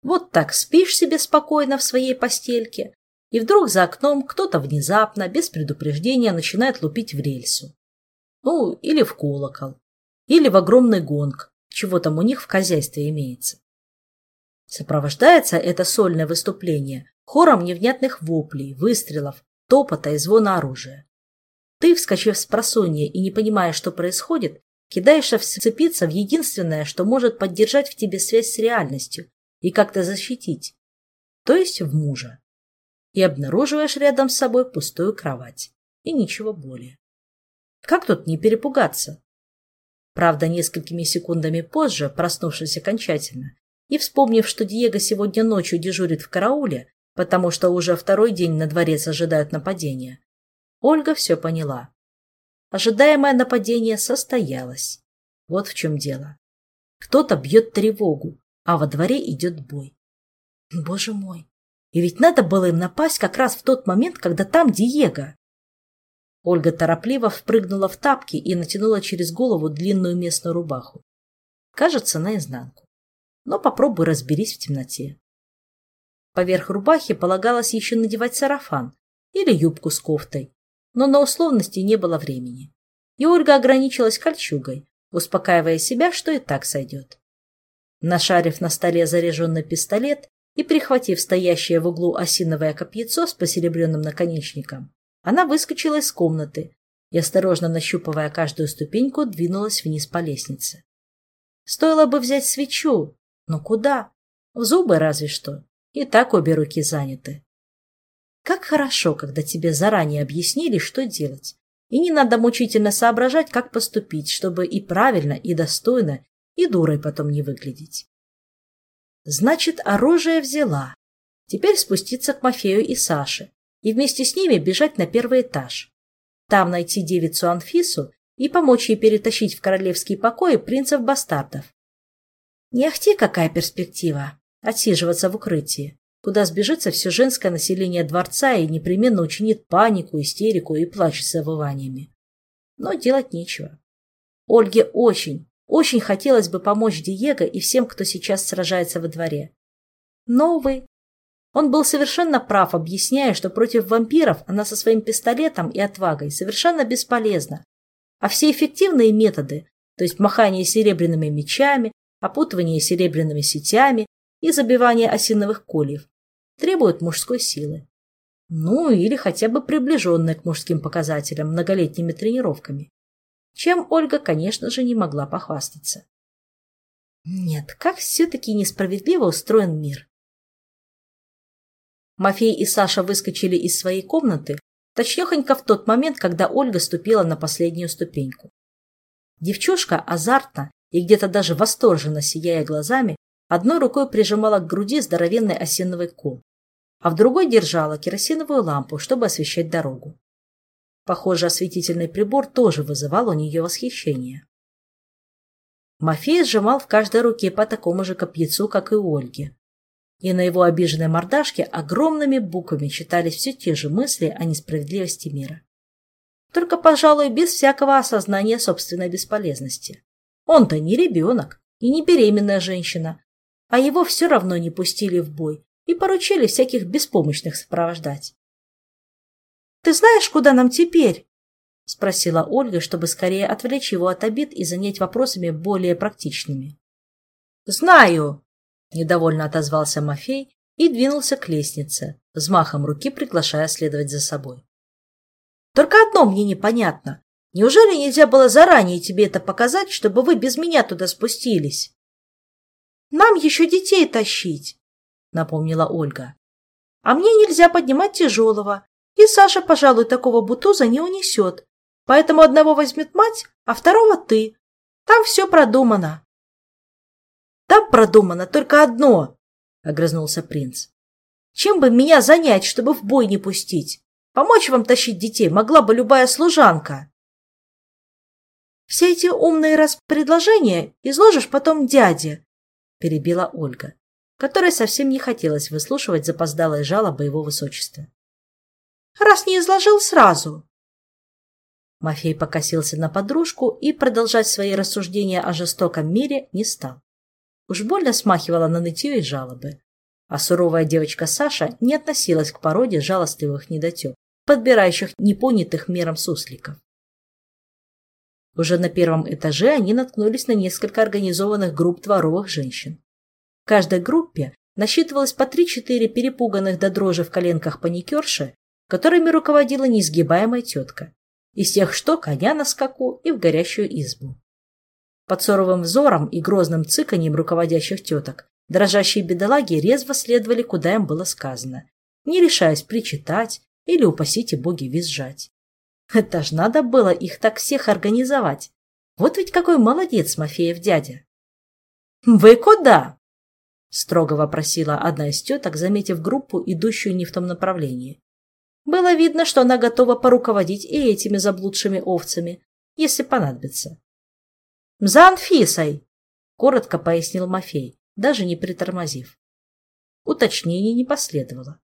S1: Вот так спишь себе спокойно в своей постельке, и вдруг за окном кто-то внезапно, без предупреждения, начинает лупить в рельсу. Ну, или в колокол, или в огромный гонг, чего там у них в хозяйстве имеется. Сопровождается это сольное выступление хором невнятных воплей, выстрелов, топота и звона оружия. Ты, вскочив с просонья и не понимая, что происходит, кидаешься вцепиться в единственное, что может поддержать в тебе связь с реальностью и как-то защитить, то есть в мужа. И обнаруживаешь рядом с собой пустую кровать. И ничего более. Как тут не перепугаться? Правда, несколькими секундами позже, проснувшись окончательно, и вспомнив, что Диего сегодня ночью дежурит в карауле, потому что уже второй день на дворец ожидают нападения. Ольга все поняла. Ожидаемое нападение состоялось. Вот в чем дело. Кто-то бьет тревогу, а во дворе идет бой. Боже мой, и ведь надо было им напасть как раз в тот момент, когда там Диего. Ольга торопливо впрыгнула в тапки и натянула через голову длинную местную рубаху. Кажется, наизнанку. Но попробуй разберись в темноте. Поверх рубахи полагалось еще надевать сарафан или юбку с кофтой, но на условности не было времени. И Ольга ограничилась кольчугой, успокаивая себя, что и так сойдет. Нашарив на столе заряженный пистолет и прихватив стоящее в углу осиновое копьецо с посеребренным наконечником, она выскочила из комнаты и, осторожно нащупывая каждую ступеньку, двинулась вниз по лестнице. Стоило бы взять свечу, но куда? В зубы разве что. И так обе руки заняты. Как хорошо, когда тебе заранее объяснили, что делать. И не надо мучительно соображать, как поступить, чтобы и правильно, и достойно, и дурой потом не выглядеть. Значит, оружие взяла. Теперь спуститься к Мафею и Саше и вместе с ними бежать на первый этаж. Там найти девицу Анфису и помочь ей перетащить в королевские покои принцев-бастардов. Не ахти какая перспектива, отсиживаться в укрытии, куда сбежится все женское население дворца и непременно учинит панику, истерику и плач с завываниями. Но делать нечего. Ольге очень, очень хотелось бы помочь Диего и всем, кто сейчас сражается во дворе. Но, увы, он был совершенно прав, объясняя, что против вампиров она со своим пистолетом и отвагой совершенно бесполезна, а все эффективные методы, то есть махание серебряными мечами, опутывание серебряными сетями и забивание осиновых кольев требуют мужской силы. Ну, или хотя бы приближенная к мужским показателям многолетними тренировками. Чем Ольга, конечно же, не могла похвастаться. Нет, как все-таки несправедливо устроен мир. Мафей и Саша выскочили из своей комнаты, точнехонько в тот момент, когда Ольга ступила на последнюю ступеньку. Девчушка азартно и где-то даже восторженно сияя глазами, одной рукой прижимала к груди здоровенный осиновый кол, а в другой держала керосиновую лампу, чтобы освещать дорогу. Похоже, осветительный прибор тоже вызывал у нее восхищение. Мафей сжимал в каждой руке по такому же копьяцу, как и у Ольги. И на его обиженной мордашке огромными буквами читались все те же мысли о несправедливости мира. Только, пожалуй, без всякого осознания собственной бесполезности. Он-то не ребенок и не беременная женщина, а его все равно не пустили в бой и поручили всяких беспомощных сопровождать. «Ты знаешь, куда нам теперь?» — спросила Ольга, чтобы скорее отвлечь его от обид и занять вопросами более практичными. «Знаю!» — недовольно отозвался Мафей и двинулся к лестнице, взмахом руки приглашая следовать за собой. «Только одно мне непонятно. Неужели нельзя было заранее тебе это показать, чтобы вы без меня туда спустились? Нам еще детей тащить, напомнила Ольга. А мне нельзя поднимать тяжелого, и Саша, пожалуй, такого бутуза не унесет. Поэтому одного возьмет мать, а второго ты. Там все продумано. Там продумано только одно, огрызнулся принц. Чем бы меня занять, чтобы в бой не пустить? Помочь вам тащить детей могла бы любая служанка. Все эти умные распредложения изложишь потом дяде, перебила Ольга, которой совсем не хотелось выслушивать запоздалые жалобы его высочества. Раз не изложил сразу. Мафей покосился на подружку и продолжать свои рассуждения о жестоком мире не стал. Уж больно смахивала на нытье и жалобы. А суровая девочка Саша не относилась к породе жалостливых недотеп, подбирающих непонятых мером сусликов. Уже на первом этаже они наткнулись на несколько организованных групп дворовых женщин. В каждой группе насчитывалось по 3-4 перепуганных до дрожи в коленках паникерши, которыми руководила неизгибаемая тетка. Из тех, что коня на скаку и в горящую избу. Под суровым взором и грозным цыканьем руководящих теток дрожащие бедолаги резво следовали, куда им было сказано, не решаясь причитать или, упасите боги, визжать. Это ж надо было их так всех организовать. Вот ведь какой молодец Мафеев дядя. «Вы куда?» — строго вопросила одна из теток, заметив группу, идущую не в том направлении. Было видно, что она готова поруководить и этими заблудшими овцами, если понадобится. «За Анфисой!» — коротко пояснил Мафей, даже не притормозив. Уточнений не последовало.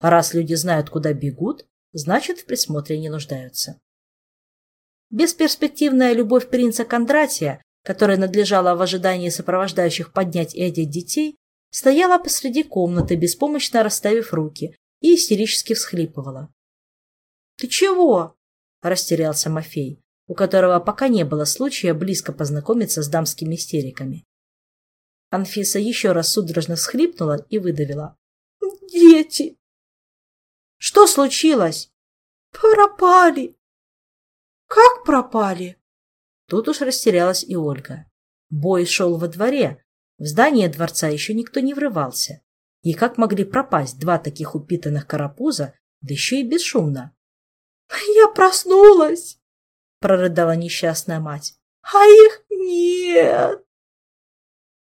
S1: Раз люди знают, куда бегут, значит, в присмотре не нуждаются. Бесперспективная любовь принца Кондратия, которая надлежала в ожидании сопровождающих поднять и одеть детей, стояла посреди комнаты, беспомощно расставив руки, и истерически всхлипывала. — Ты чего? — растерялся Мафей, у которого пока не было случая близко познакомиться с дамскими истериками. Анфиса еще раз судорожно всхлипнула и выдавила. — Дети! Что случилось? Пропали. Как пропали? Тут уж растерялась и Ольга. Бой шел во дворе. В здание дворца еще никто не врывался. И как могли пропасть два таких упитанных карапуза, да еще и бесшумно? «Я проснулась!» — прорыдала несчастная мать. «А их нет!»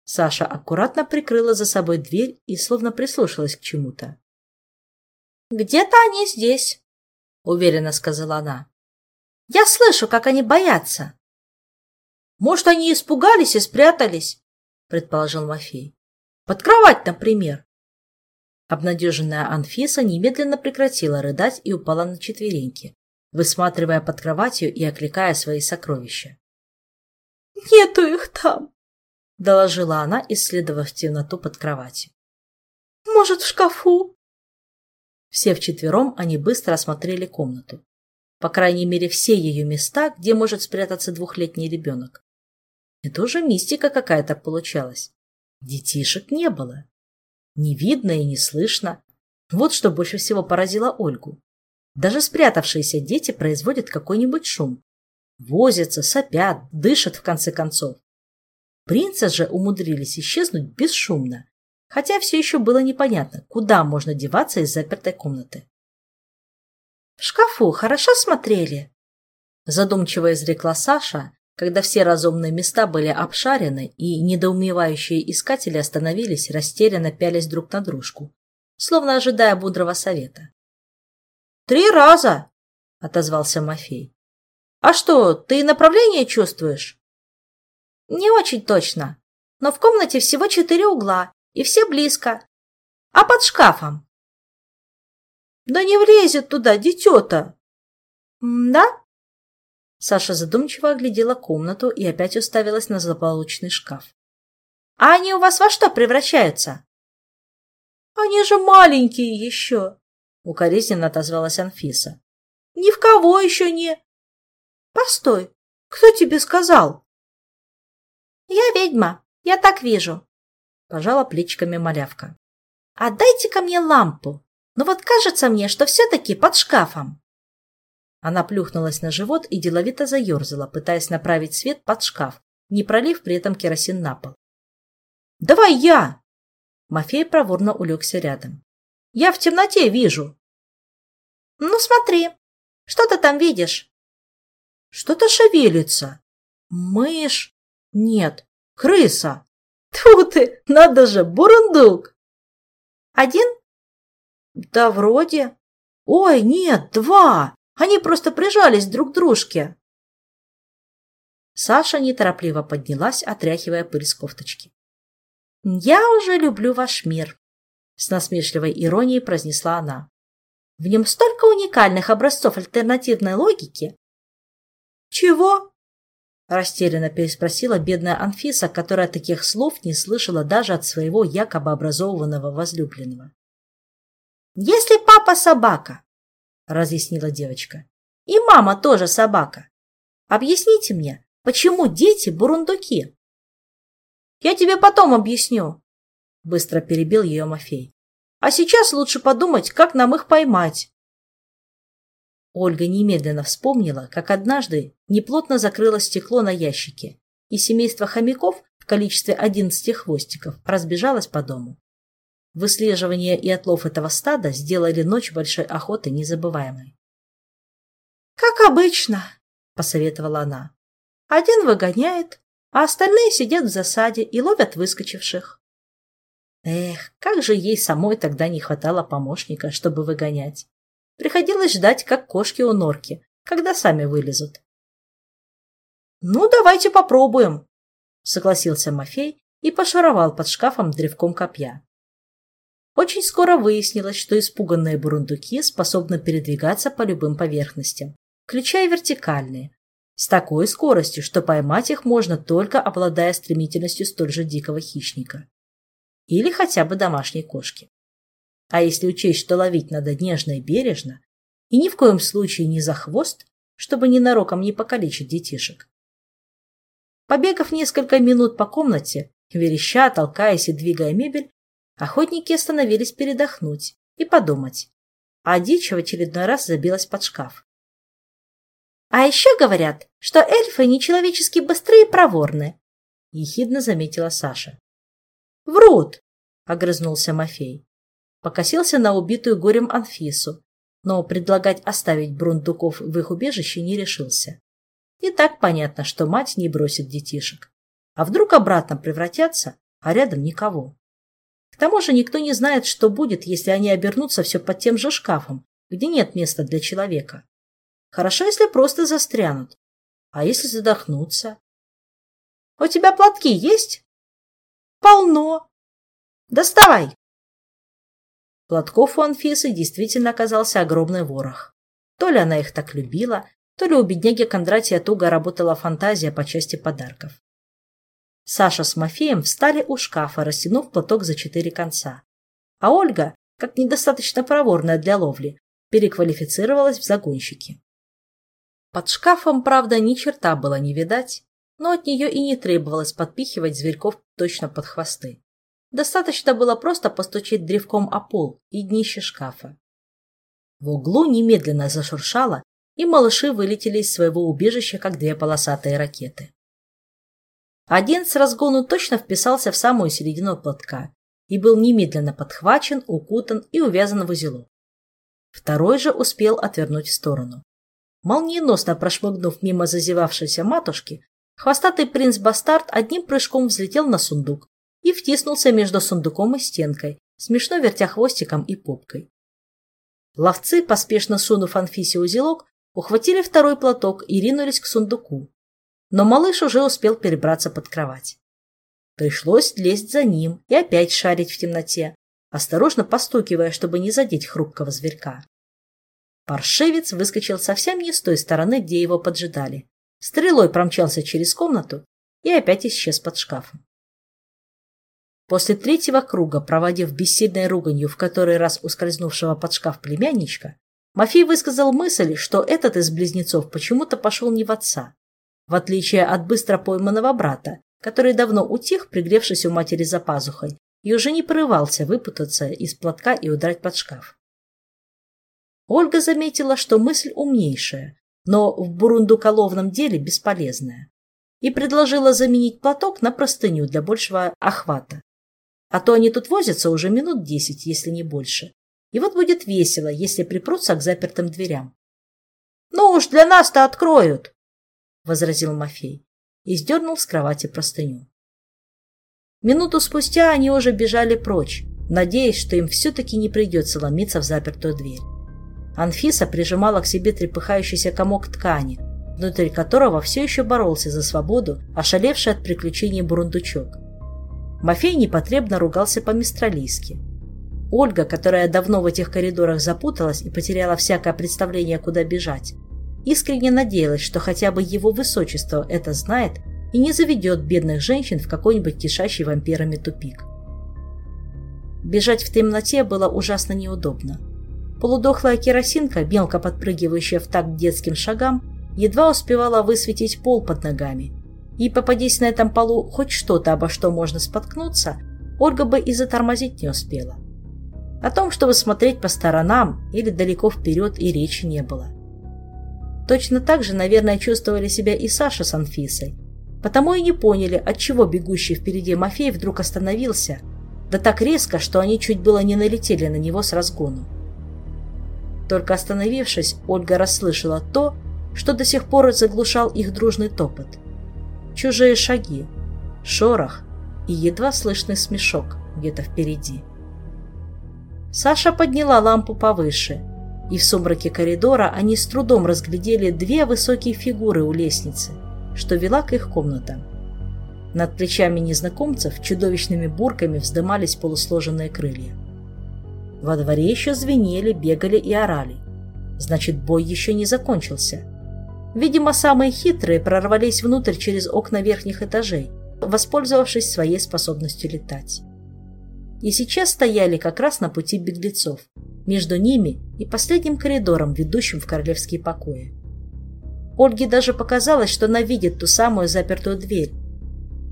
S1: Саша аккуратно прикрыла за собой дверь и словно прислушалась к чему-то. «Где-то они здесь», — уверенно сказала она. «Я слышу, как они боятся». «Может, они испугались и спрятались», — предположил Мафей. «Под кровать, например». Обнадеженная Анфиса немедленно прекратила рыдать и упала на четвереньки, высматривая под кроватью и окликая свои сокровища. «Нету их там», — доложила она, исследовав темноту под кроватью. «Может, в шкафу?» Все вчетвером они быстро осмотрели комнату. По крайней мере, все ее места, где может спрятаться двухлетний ребенок. Это уже мистика какая-то получалась. Детишек не было. Не видно и не слышно. Вот что больше всего поразило Ольгу. Даже спрятавшиеся дети производят какой-нибудь шум. Возятся, сопят, дышат в конце концов. Принцы же умудрились исчезнуть бесшумно, хотя все еще было непонятно, куда можно деваться из запертой комнаты.
S3: «В шкафу хорошо смотрели?»
S1: Задумчиво изрекла Саша, когда все разумные места были обшарены и недоумевающие искатели остановились, растерянно пялись друг на дружку, словно ожидая бодрого совета.
S3: «Три раза!» — отозвался Мафей. «А что, ты направление чувствуешь?» «Не очень точно, но в комнате всего четыре угла, и все близко. А под шкафом?» «Да не влезет туда дитё-то!»
S1: «Да?» Саша задумчиво оглядела комнату и опять уставилась на злополучный шкаф.
S3: «А они у вас во что превращаются?»
S1: «Они же маленькие еще!» — укоризненно отозвалась Анфиса.
S3: «Ни в кого еще не...» «Постой, кто тебе сказал?» «Я ведьма, я так вижу», — пожала плечиками малявка. «Отдайте-ка мне лампу. Но вот кажется мне, что все-таки под шкафом».
S1: Она плюхнулась на живот и деловито заерзала, пытаясь направить свет под шкаф, не пролив при этом керосин на пол.
S3: «Давай я!»
S1: Мафей проворно улегся рядом. «Я в темноте вижу!»
S3: «Ну смотри, что ты там видишь?»
S1: «Что-то шевелится. Мышь? Нет, крыса.
S3: Тьфу ты, надо же, бурундук!» «Один?»
S1: «Да вроде. Ой, нет, два!» Они просто прижались друг к дружке. Саша неторопливо поднялась, отряхивая пыль с кофточки.
S3: «Я уже люблю ваш мир», —
S1: с насмешливой иронией произнесла она.
S3: «В нем столько уникальных образцов альтернативной логики».
S1: «Чего?» — растерянно переспросила бедная Анфиса, которая таких слов не слышала даже от своего якобы образованного возлюбленного.
S3: «Если папа собака, —
S1: разъяснила девочка.
S3: «И мама тоже собака. Объясните мне, почему дети бурундуки?»
S1: «Я тебе потом объясню», — быстро перебил ее Мафей. «А сейчас лучше подумать, как нам их поймать». Ольга немедленно вспомнила, как однажды неплотно закрыло стекло на ящике, и семейство хомяков в количестве одиннадцати хвостиков разбежалось по дому. Выслеживание и отлов этого стада сделали ночь большой охоты незабываемой.
S3: «Как обычно», — посоветовала она. «Один выгоняет, а остальные сидят в засаде и ловят выскочивших».
S1: Эх, как же ей самой тогда не хватало помощника, чтобы выгонять. Приходилось ждать, как кошки у норки, когда сами вылезут.
S3: «Ну, давайте попробуем», —
S1: согласился Мафей и пошаровал под шкафом древком копья. Очень скоро выяснилось, что испуганные бурундуки способны передвигаться по любым поверхностям, включая вертикальные, с такой скоростью, что поймать их можно только обладая стремительностью столь же дикого хищника. Или хотя бы домашней кошки. А если учесть, что ловить надо нежно и бережно, и ни в коем случае не за хвост, чтобы ненароком не покалечить детишек. Побегав несколько минут по комнате, вереща, толкаясь и двигая мебель, Охотники остановились передохнуть и подумать, а дичь в очередной раз забилась под шкаф.
S3: «А еще говорят, что эльфы нечеловечески быстрые и проворны», —
S1: ехидно заметила Саша.
S3: «Врут!»
S1: — огрызнулся Мафей. Покосился на убитую горем Анфису, но предлагать оставить Брундуков в их убежище не решился. И так понятно, что мать не бросит детишек. А вдруг обратно превратятся, а рядом никого. К тому же никто не знает, что будет, если они обернутся все под тем же шкафом, где нет места для человека. Хорошо, если просто застрянут. А если задохнутся? — У тебя платки есть?
S3: — Полно. — Доставай.
S1: Платков у Анфисы действительно оказался огромный ворох. То ли она их так любила, то ли у бедняги Кондратия туго работала фантазия по части подарков. Саша с Мафеем встали у шкафа, растянув платок за четыре конца. А Ольга, как недостаточно проворная для ловли, переквалифицировалась в загонщики. Под шкафом, правда, ни черта было не видать, но от нее и не требовалось подпихивать зверьков точно под хвосты. Достаточно было просто постучить древком о пол и днище шкафа. В углу немедленно зашуршало, и малыши вылетели из своего убежища, как две полосатые ракеты. Один с разгону точно вписался в самую середину платка и был немедленно подхвачен, укутан и увязан в узелок. Второй же успел отвернуть в сторону. Молниеносно прошмыгнув мимо зазевавшейся матушки, хвостатый принц-бастард одним прыжком взлетел на сундук и втиснулся между сундуком и стенкой, смешно вертя хвостиком и попкой. Ловцы, поспешно сунув Анфисе узелок, ухватили второй платок и ринулись к сундуку. Но малыш уже успел перебраться под кровать. Пришлось лезть за ним и опять шарить в темноте, осторожно постукивая, чтобы не задеть хрупкого зверька. Паршивец выскочил совсем не с той стороны, где его поджидали. Стрелой промчался через комнату и опять исчез под шкафом. После третьего круга, проводив бессильной руганью в который раз ускользнувшего под шкаф племянничка, Мафей высказал мысль, что этот из близнецов почему-то пошел не в отца, в отличие от быстро пойманного брата, который давно утих, пригревшись у матери за пазухой, и уже не порывался выпутаться из платка и удрать под шкаф. Ольга заметила, что мысль умнейшая, но в бурундуколовном деле бесполезная, и предложила заменить платок на простыню для большего охвата. А то они тут возятся уже минут десять, если не больше. И вот будет весело, если припрутся к запертым дверям. — Ну уж для нас-то откроют! — возразил Мафей и сдернул с кровати простыню. Минуту спустя они уже бежали прочь, надеясь, что им все-таки не придется ломиться в запертую дверь. Анфиса прижимала к себе трепыхающийся комок ткани, внутри которого все еще боролся за свободу, ошалевший от приключений бурундучок. Мафей непотребно ругался по-мистралийски. Ольга, которая давно в этих коридорах запуталась и потеряла всякое представление, куда бежать, искренне надеялась, что хотя бы его высочество это знает и не заведет бедных женщин в какой-нибудь кишащий вампирами тупик. Бежать в темноте было ужасно неудобно. Полудохлая керосинка, мелко подпрыгивающая в такт детским шагам, едва успевала высветить пол под ногами – и попадись на этом полу хоть что-то, обо что можно споткнуться, Ольга бы и затормозить не успела. О том, чтобы смотреть по сторонам или далеко вперед, и речи не было. Точно так же, наверное, чувствовали себя и Саша с Анфисой, потому и не поняли, отчего бегущий впереди Мафей вдруг остановился, да так резко, что они чуть было не налетели на него с разгону. Только остановившись, Ольга расслышала то, что до сих пор заглушал их дружный топот – чужие шаги, шорох и едва слышный смешок где-то впереди. Саша подняла лампу повыше, и в сумраке коридора они с трудом разглядели две высокие фигуры у лестницы, что вела к их комнатам. Над плечами незнакомцев чудовищными бурками вздымались полусложенные крылья. Во дворе еще звенели, бегали и орали. Значит, бой еще не закончился. Видимо, самые хитрые прорвались внутрь через окна верхних этажей, воспользовавшись своей способностью летать. И сейчас стояли как раз на пути беглецов, между ними и последним коридором, ведущим в королевские покои. Ольге даже показалось, что она видит ту самую запертую дверь.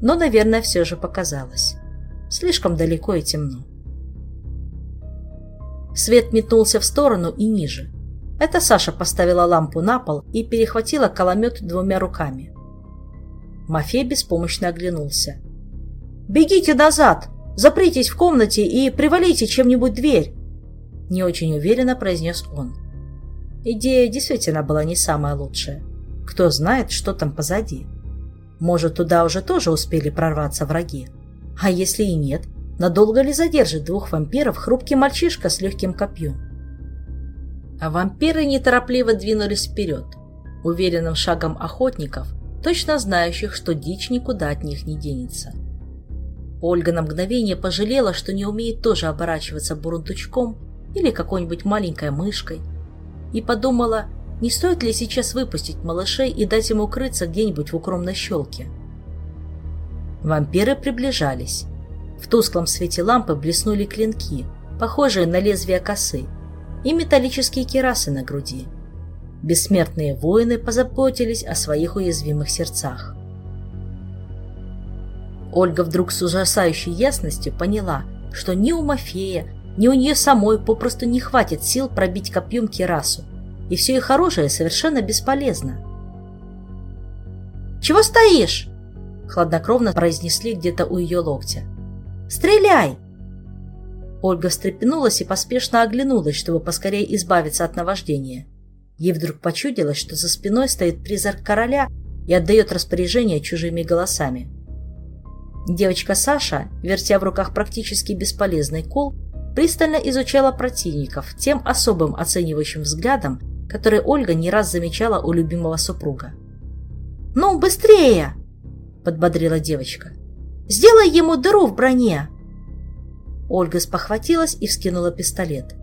S1: Но, наверное, все же показалось. Слишком далеко и темно. Свет метнулся в сторону и ниже. Это Саша поставила лампу на пол и перехватила коломет двумя руками. Мафей беспомощно оглянулся. «Бегите назад! Запритесь в комнате и привалите чем-нибудь дверь!» Не очень уверенно произнес он. Идея действительно была не самая лучшая. Кто знает, что там позади. Может, туда уже тоже успели прорваться враги. А если и нет, надолго ли задержит двух вампиров хрупкий мальчишка с легким копьем? А вампиры неторопливо двинулись вперед, уверенным шагом охотников, точно знающих, что дичь никуда от них не денется. Ольга на мгновение пожалела, что не умеет тоже оборачиваться бурундучком или какой-нибудь маленькой мышкой, и подумала, не стоит ли сейчас выпустить малышей и дать им укрыться где-нибудь в укромной щелке. Вампиры приближались. В тусклом свете лампы блеснули клинки, похожие на лезвия косы, и металлические керасы на груди. Бессмертные воины позаботились о своих уязвимых сердцах. Ольга вдруг с ужасающей ясностью поняла, что ни у Мафея, ни у нее самой попросту не хватит сил пробить копьем кирасу, и все их оружие совершенно бесполезно. «Чего стоишь?» — хладнокровно произнесли где-то у ее локтя. «Стреляй!» Ольга встрепенулась и поспешно оглянулась, чтобы поскорее избавиться от наваждения. Ей вдруг почудилось, что за спиной стоит призрак короля и отдает распоряжение чужими голосами. Девочка Саша, вертя в руках практически бесполезный кол, пристально изучала противников тем особым оценивающим взглядом, который Ольга не раз замечала у любимого супруга. «Ну, быстрее!» – подбодрила девочка. «Сделай ему дыру в броне!» Ольга спохватилась и вскинула пистолет.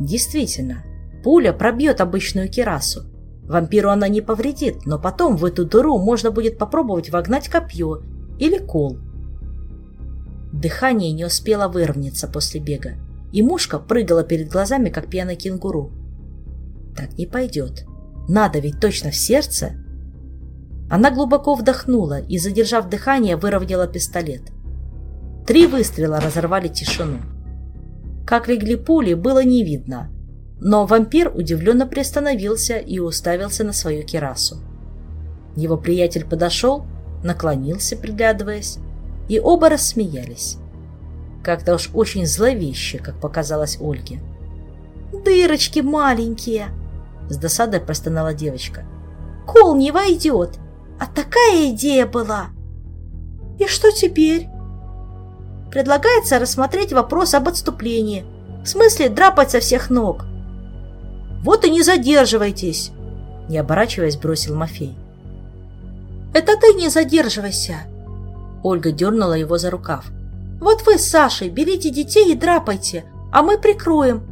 S1: Действительно, пуля пробьет обычную кирасу. Вампиру она не повредит, но потом в эту дыру можно будет попробовать вогнать копье или кол. Дыхание не успело выровняться после бега, и мушка прыгала перед глазами, как пьяный кенгуру. Так не пойдет. Надо ведь точно в сердце. Она глубоко вдохнула и, задержав дыхание, выровняла пистолет. Три выстрела разорвали тишину. Как легли пули, было не видно, но вампир удивленно приостановился и уставился на свою керасу. Его приятель подошел, наклонился, приглядываясь, и оба рассмеялись. Как-то уж очень зловеще, как показалось Ольге.
S3: «Дырочки маленькие!»
S1: — с досадой простонала девочка.
S3: «Кол не войдет! А такая идея была!» «И что теперь?»
S1: «Предлагается рассмотреть вопрос об отступлении. В смысле драпать со всех ног». «Вот и не задерживайтесь!» Не оборачиваясь, бросил Мафей.
S3: «Это ты не задерживайся!»
S1: Ольга дернула его за рукав.
S3: «Вот вы с Сашей берите детей и драпайте, а мы прикроем.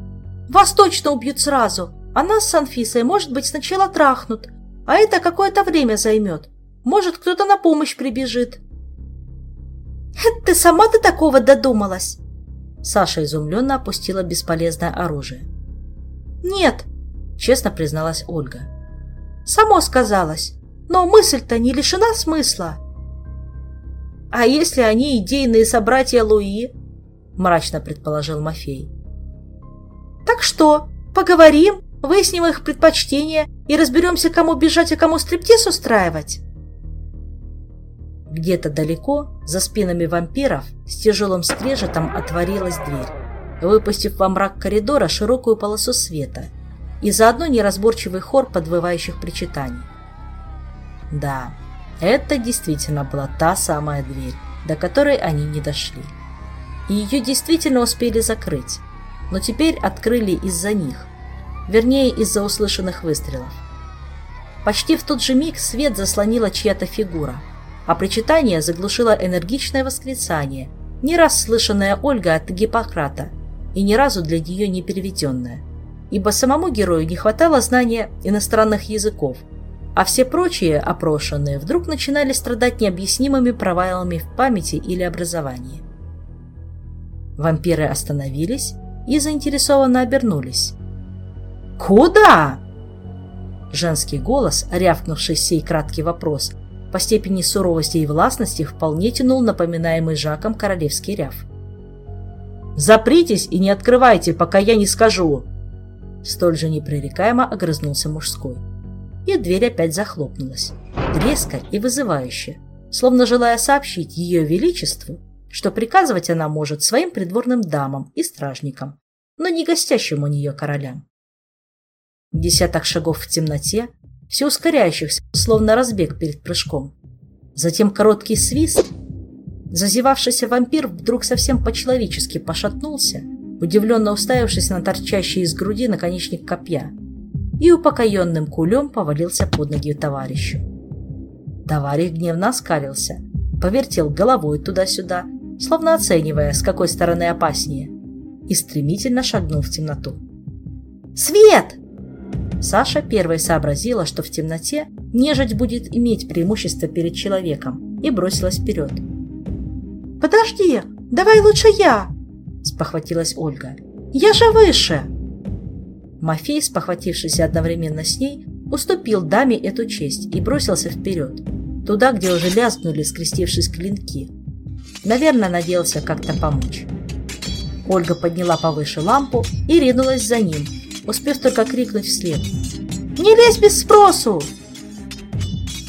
S3: Вас точно убьют сразу, а нас с Анфисой, может быть, сначала трахнут, а это какое-то время займет. Может, кто-то на помощь прибежит». «Ты сама до такого додумалась?»
S1: Саша изумленно опустила бесполезное оружие.
S3: «Нет», —
S1: честно призналась Ольга.
S3: «Само сказалось, но мысль-то не лишена смысла».
S1: «А если они идейные собратья Луи?» – мрачно предположил Мафей.
S3: «Так что, поговорим, выясним их предпочтения и разберемся, кому бежать, а кому стриптиз устраивать?»
S1: Где-то далеко, за спинами вампиров, с тяжелым скрежетом отворилась дверь, выпустив во мрак коридора широкую полосу света и заодно неразборчивый хор подвывающих причитаний. Да, это действительно была та самая дверь, до которой они не дошли. И ее действительно успели закрыть, но теперь открыли из-за них, вернее из-за услышанных выстрелов. Почти в тот же миг свет заслонила чья-то фигура, а причитание заглушило энергичное восклицание, не раз слышанное Ольга от Гиппократа и ни разу для нее не переведенное, ибо самому герою не хватало знания иностранных языков – а все прочие опрошенные вдруг начинали страдать необъяснимыми провалами в памяти или образовании. Вампиры остановились и заинтересованно обернулись. «Куда?» Женский голос, рявкнувший сей краткий вопрос, по степени суровости и властности вполне тянул напоминаемый Жаком королевский ряв. «Запритесь и не открывайте, пока я не скажу!» Столь же непререкаемо огрызнулся мужской и дверь опять захлопнулась, резко и вызывающе, словно желая сообщить ее величеству, что приказывать она может своим придворным дамам и стражникам, но не гостящим у нее королям. Десяток шагов в темноте, все ускоряющихся, словно разбег перед прыжком. Затем короткий свист. Зазевавшийся вампир вдруг совсем по-человечески пошатнулся, удивленно уставившись на торчащий из груди наконечник копья – и упокоенным кулем повалился под ноги товарищу. Товарищ гневно оскалился, повертел головой туда-сюда, словно оценивая, с какой стороны опаснее, и стремительно шагнул в темноту.
S3: «Свет!»
S1: Саша первой сообразила, что в темноте нежить будет иметь преимущество перед человеком, и бросилась вперед.
S3: «Подожди, давай лучше я!»
S1: – спохватилась Ольга.
S3: «Я же выше!»
S1: Мафей, спохватившийся одновременно с ней, уступил даме эту честь и бросился вперед, туда, где уже лязгнули, скрестившись клинки. Наверное, надеялся как-то помочь. Ольга подняла повыше лампу и ринулась за ним, успев только крикнуть вслед. «Не лезь без спросу!»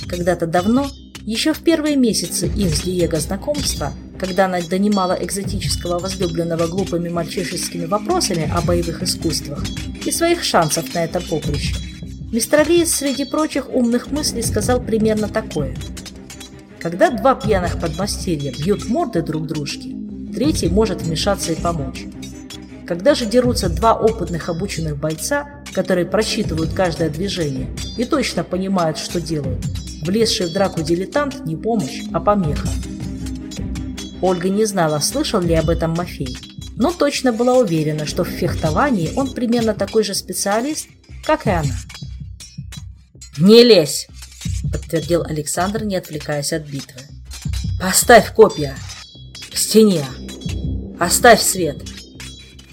S1: Когда-то давно, еще в первые месяцы их с Диего знакомства, когда она донимала экзотического возлюбленного глупыми мальчишескими вопросами о боевых искусствах и своих шансов на этом поприще, мистер Лиес среди прочих умных мыслей сказал примерно такое. Когда два пьяных подмастерья бьют морды друг дружке, третий может вмешаться и помочь. Когда же дерутся два опытных обученных бойца, которые просчитывают каждое движение и точно понимают, что делают, влезший в драку дилетант не помощь, а помеха. Ольга не знала, слышал ли об этом Мафей, но точно была уверена, что в фехтовании он примерно такой же специалист, как и она. «Не лезь!» – подтвердил Александр, не отвлекаясь от битвы. «Поставь копья! К стене! Оставь свет!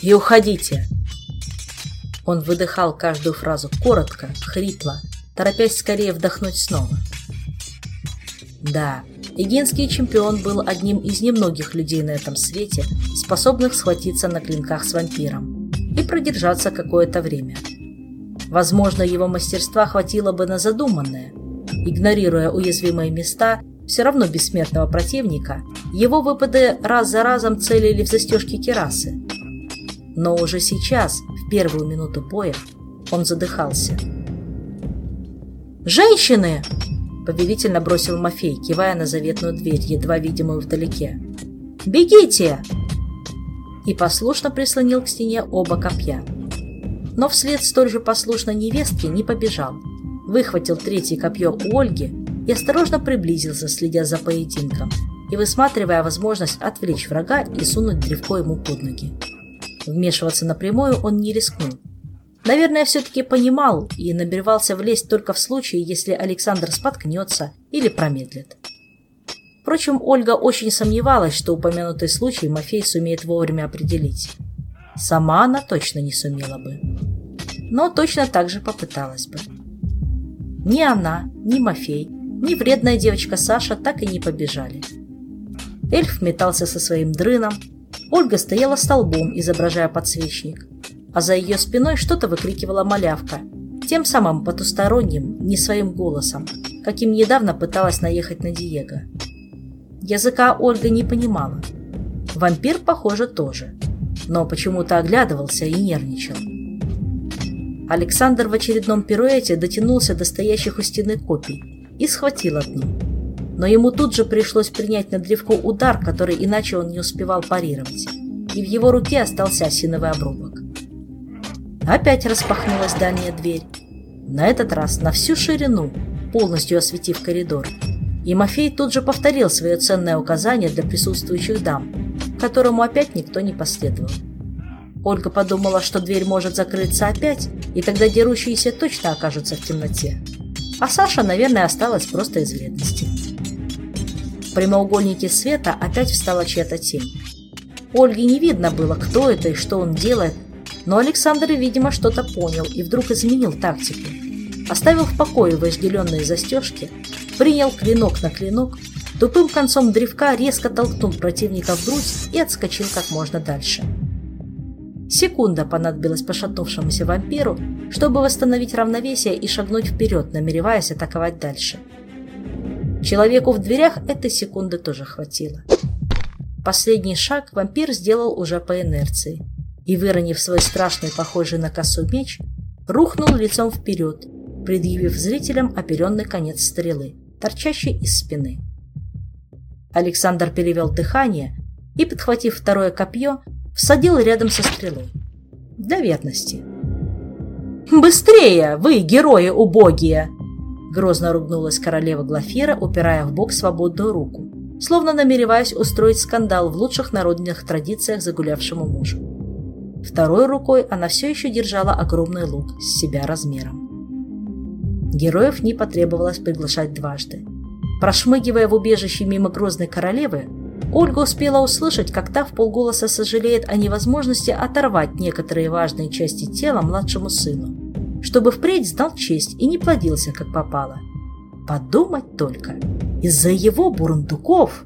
S1: И уходите!» Он выдыхал каждую фразу коротко, хрипло, торопясь скорее вдохнуть снова. Да, Эгинский чемпион был одним из немногих людей на этом свете, способных схватиться на клинках с вампиром и продержаться какое-то время. Возможно, его мастерства хватило бы на задуманное. Игнорируя уязвимые места, все равно бессмертного противника, его выпады раз за разом целили в застежки керасы. Но уже сейчас, в первую минуту боя, он задыхался. «Женщины!» Повелительно бросил Мафей, кивая на заветную дверь, едва видимую вдалеке. «Бегите!» И послушно прислонил к стене оба копья. Но вслед столь же послушной невестки не побежал. Выхватил третье копье у Ольги и осторожно приблизился, следя за поединком и высматривая возможность отвлечь врага и сунуть древко ему под ноги. Вмешиваться напрямую он не рискнул, Наверное, все-таки понимал и намеревался влезть только в случае, если Александр споткнется или промедлит. Впрочем, Ольга очень сомневалась, что упомянутый случай Мафей сумеет вовремя определить. Сама она точно не сумела бы. Но точно так же попыталась бы. Ни она, ни Мафей, ни вредная девочка Саша так и не побежали. Эльф метался со своим дрыном, Ольга стояла столбом, изображая подсвечник а за ее спиной что-то выкрикивала малявка, тем самым потусторонним, не своим голосом, каким недавно пыталась наехать на Диего. Языка Ольга не понимала. Вампир, похоже, тоже, но почему-то оглядывался и нервничал. Александр в очередном пируэте дотянулся до стоящих у стены копий и схватил одну. Но ему тут же пришлось принять на древко удар, который иначе он не успевал парировать, и в его руке остался осиновый обрубок. Опять распахнулась дальняя дверь. На этот раз на всю ширину, полностью осветив коридор. И Мафей тут же повторил свое ценное указание для присутствующих дам, которому опять никто не последовал. Ольга подумала, что дверь может закрыться опять, и тогда дерущиеся точно окажутся в темноте. А Саша, наверное, осталась просто из вредности. В прямоугольнике света опять встала чья-то тень. Ольге не видно было, кто это и что он делает, но Александр, видимо, что-то понял и вдруг изменил тактику. Оставил в покое вожделенные застежки, принял клинок на клинок, тупым концом древка резко толкнул противника в грудь и отскочил как можно дальше. Секунда понадобилась пошатнувшемуся вампиру, чтобы восстановить равновесие и шагнуть вперед, намереваясь атаковать дальше. Человеку в дверях этой секунды тоже хватило. Последний шаг вампир сделал уже по инерции и, выронив свой страшный, похожий на косу меч, рухнул лицом вперед, предъявив зрителям оперенный конец стрелы, торчащий из спины. Александр перевел дыхание и, подхватив второе копье, всадил рядом со стрелой. Для верности. «Быстрее, вы, герои убогие!» Грозно ругнулась королева Глафира, упирая в бок свободную руку, словно намереваясь устроить скандал в лучших народных традициях загулявшему мужу. Второй рукой она все еще держала огромный лук с себя размером. Героев не потребовалось приглашать дважды. Прошмыгивая в убежище мимо грозной королевы, Ольга успела услышать, как та в полголоса сожалеет о невозможности оторвать некоторые важные части тела младшему сыну, чтобы впредь знал честь и не плодился, как попало. Подумать только, из-за его бурундуков